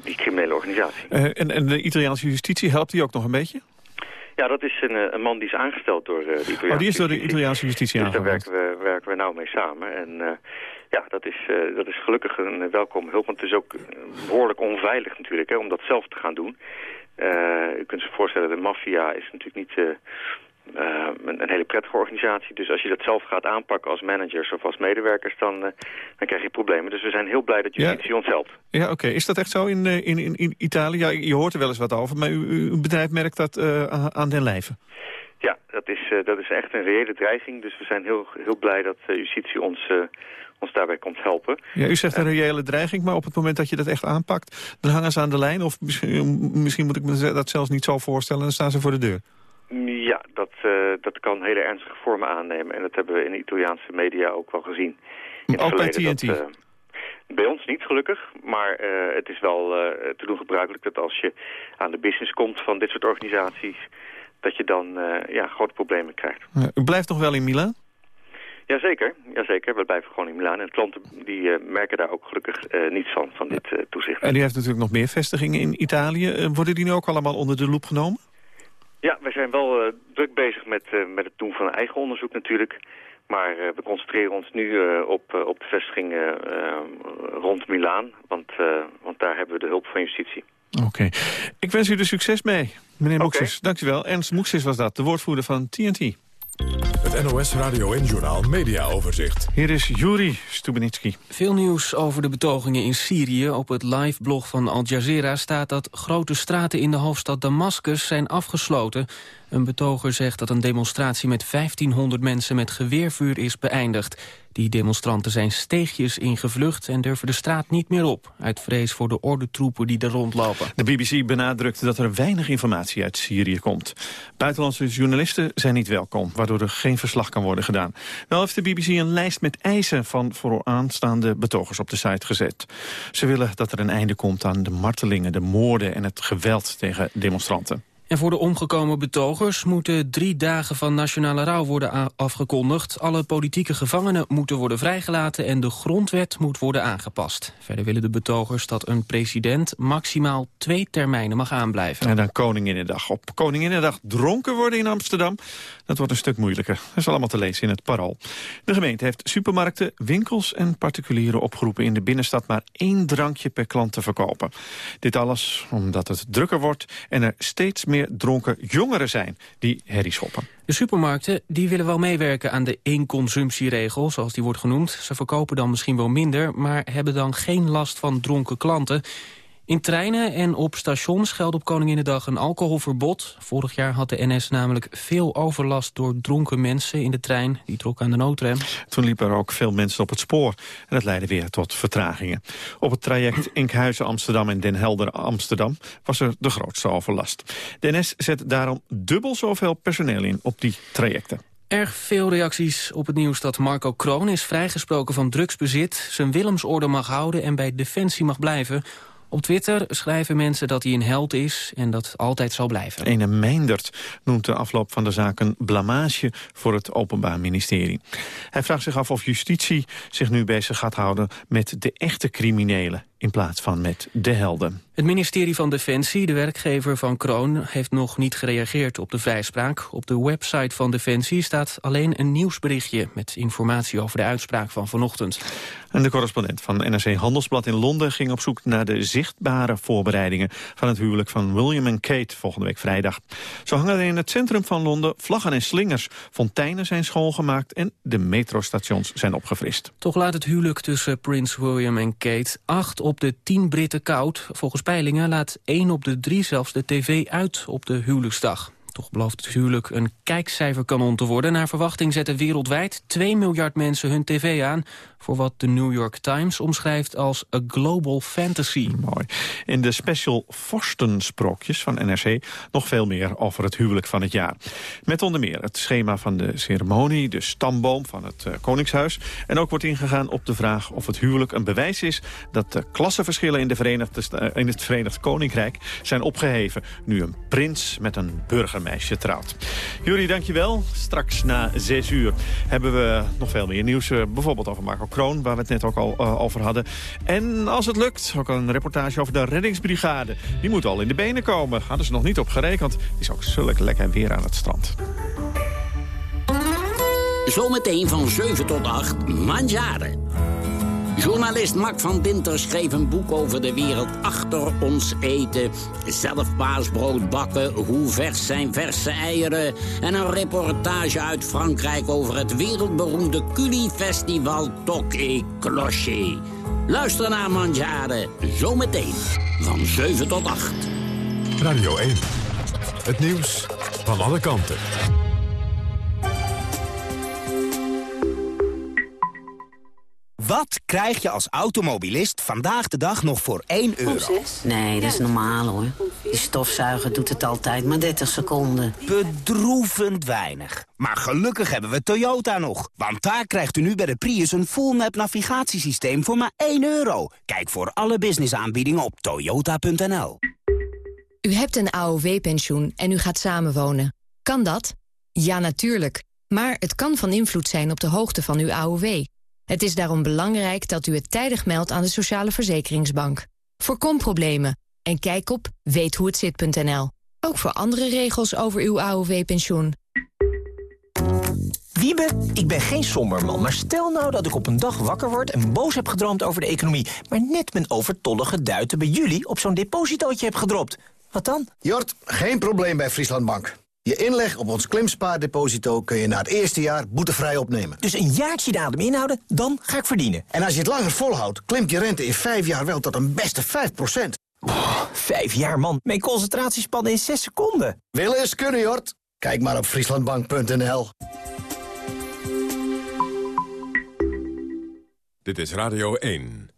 die criminele organisatie. en, en de Italiaanse justitie, helpt die ook nog een beetje? Ja, dat is een, een man die is aangesteld door de Italiaanse justitie. Oh, die is door de Italiaanse justitie Dus daar werken we, werken we nou mee samen. En ja, dat is, uh, dat is gelukkig een welkom hulp. Want het is ook behoorlijk onveilig natuurlijk hè, om dat zelf te gaan doen. Uh, u kunt zich voorstellen, de maffia is natuurlijk niet, uh, een, een, hele prettige organisatie. Dus als je dat zelf gaat aanpakken als managers of als medewerkers, dan, dan krijg je problemen. Dus we zijn heel blij dat justitie ja. ons helpt. Ja, oké. Is dat echt zo in, in, in, in, Italië? Ja, je hoort er wel eens wat over, maar u, uw bedrijf merkt dat aan den lijve. Ja, dat is, dat is echt een reële dreiging. Dus we zijn heel, heel blij dat justitie ons ons daarbij komt helpen. Ja, u zegt een reële dreiging, maar op het moment dat je dat echt aanpakt... dan hangen ze aan de lijn, of misschien, misschien moet ik me dat zelfs niet zo voorstellen... en dan staan ze voor de deur. Ja, dat, uh, dat kan hele ernstige vormen aannemen. En dat hebben we in de Italiaanse media ook wel gezien. In ook bij TNT? Dat, uh, bij ons niet, gelukkig. Maar uh, het is wel te doen gebruikelijk dat als je aan de business komt van dit soort organisaties... dat je dan ja, grote problemen krijgt. u blijft nog wel in Milaan? Jazeker, jazeker. We blijven gewoon in Milaan. En klanten die uh, merken daar ook gelukkig uh, niets van, van dit uh, toezicht. En u heeft natuurlijk nog meer vestigingen in Italië. worden die nu ook allemaal onder de loep genomen? Ja, wij zijn wel druk bezig met, met het doen van eigen onderzoek natuurlijk. Maar we concentreren ons nu op, op de vestigingen rond Milaan. Want, want daar hebben we de hulp van justitie. Oké. Ik wens u er succes mee, meneer okay. Moeksis. Dankjewel. Ernst Moeksis was dat, de woordvoerder van TNT. Het NOS Radio en Journaal Media Overzicht. Hier is Juri Stubenitski. Veel nieuws over de betogingen in Syrië. Op het live-blog van Al Jazeera staat dat grote straten in de hoofdstad Damascus zijn afgesloten. Een betoger zegt dat een demonstratie met 1500 mensen met geweervuur is beëindigd. Die demonstranten zijn steegjes ingevlucht en durven de straat niet meer op... uit vrees voor de ordentroepen die er rondlopen. De BBC benadrukt dat er weinig informatie uit Syrië komt. Buitenlandse journalisten zijn niet welkom, waardoor er geen verslag kan worden gedaan. Wel heeft de BBC een lijst met eisen van vooraanstaande betogers op de site gezet. Ze willen dat er een einde komt aan de martelingen, de moorden en het geweld tegen demonstranten. En voor de omgekomen betogers moeten drie dagen van nationale rouw worden afgekondigd. Alle politieke gevangenen moeten worden vrijgelaten en de grondwet moet worden aangepast. Verder willen de betogers dat een president maximaal twee termijnen mag aanblijven. En dan Koninginnedag. Op Koninginnedag dronken worden in Amsterdam, dat wordt een stuk moeilijker. Dat is allemaal te lezen in het Parool. De gemeente heeft supermarkten, winkels en particulieren opgeroepen in de binnenstad maar één drankje per klant te verkopen. Dit alles omdat het drukker wordt en er steeds meer dronken jongeren zijn die herrie schoppen. De supermarkten die willen wel meewerken aan de één-consumptieregel, zoals die wordt genoemd. Ze verkopen dan misschien wel minder, maar hebben dan geen last van dronken klanten. In treinen en op stations geldt op Koninginnedag een alcoholverbod. Vorig jaar had de NS namelijk veel overlast door dronken mensen in de trein. Die trokken aan de noodrem. Toen liepen er ook veel mensen op het spoor. En dat leidde weer tot vertragingen. Op het traject Enkhuizen-Amsterdam en Den Helder-Amsterdam was er de grootste overlast. De NS zet daarom dubbel zoveel personeel in op die trajecten. Erg veel reacties op het nieuws dat Marco Kroon is vrijgesproken van drugsbezit... zijn Willemsorde mag houden en bij Defensie mag blijven... Op Twitter schrijven mensen dat hij een held is en dat altijd zal blijven. Ene Meindert noemt de afloop van de zaak een blamage voor het Openbaar Ministerie. Hij vraagt zich af of justitie zich nu bezig gaat houden met de echte criminelen in plaats van met de helden. Het ministerie van Defensie, de werkgever van Kroon... heeft nog niet gereageerd op de vrijspraak. Op de website van Defensie staat alleen een nieuwsberichtje... met informatie over de uitspraak van vanochtend. En de correspondent van NRC Handelsblad in Londen... ging op zoek naar de zichtbare voorbereidingen... van het huwelijk van William en Kate volgende week vrijdag. Zo hangen er in het centrum van Londen vlaggen en slingers. Fonteinen zijn schoongemaakt en de metrostations zijn opgefrist. Toch laat het huwelijk tussen Prins William en Kate... acht op de tien Britten koud. Volgens peilingen laat één op de drie zelfs de tv uit op de huwelijksdag. Toch belooft het huwelijk een kijkcijferkanon te worden. Naar verwachting zetten wereldwijd 2 miljard mensen hun tv aan... voor wat de New York Times omschrijft als a global fantasy. Mooi. In de special Vorstensprookjes van NRC nog veel meer over het huwelijk van het jaar. Met onder meer het schema van de ceremonie, de stamboom van het uh, Koningshuis... en ook wordt ingegaan op de vraag of het huwelijk een bewijs is... dat de klassenverschillen in, de Verenigde, in het Verenigd Koninkrijk zijn opgeheven... nu een prins met een burgermeisje trouwt. Jury, dankjewel. Straks na zes uur hebben we nog veel meer nieuws. Uh, bijvoorbeeld over Marco Kroon, waar we het net ook al uh, over hadden. En als het lukt, ook een reportage over de reddingsbrigade. Die moet al in de benen komen. Hadden ze nog niet op gerekend. Het is ook zulk lekker weer aan het strand. Zometeen van 7 tot 8, Manjaren. Journalist Mark van Dinter schreef een boek over de wereld achter ons eten. Zelf paasbrood bakken, hoe vers zijn verse eieren... en een reportage uit Frankrijk over het wereldberoemde Culifestival Toque Clocher. Luister naar Mangiare, zometeen, van 7 tot 8. Radio 1. Het nieuws van alle kanten. Wat krijg je als automobilist vandaag de dag nog voor 1 euro? Nee, dat is normaal hoor. Die stofzuiger doet het altijd maar 30 seconden. Bedroevend weinig. Maar gelukkig hebben we Toyota nog. Want daar krijgt u nu bij de Prius een full map navigatiesysteem voor maar 1 euro. Kijk voor alle businessaanbiedingen op toyota.nl. U hebt een AOW-pensioen en u gaat samenwonen. Kan dat? Ja, natuurlijk. Maar het kan van invloed zijn op de hoogte van uw AOW. Het is daarom belangrijk dat u het tijdig meldt aan de Sociale Verzekeringsbank. Voorkom problemen en kijk op weethoehetzit.nl. Ook voor andere regels over uw AOW-pensioen. Wiebe, ik ben geen somberman, maar stel nou dat ik op een dag wakker word... en boos heb gedroomd over de economie... maar net mijn overtollige duiten bij jullie op zo'n depositootje heb gedropt. Wat dan? Jort, geen probleem bij Frieslandbank. Je inleg op ons klimspaardeposito kun je na het eerste jaar boetevrij opnemen. Dus een jaartje de adem inhouden, dan ga ik verdienen. En als je het langer volhoudt, klimt je rente in vijf jaar wel tot een beste 5 Oh, vijf jaar, man. Mijn concentratiespannen in zes seconden. Willen is kunnen, Jort. Kijk maar op frieslandbank.nl. Dit is Radio 1.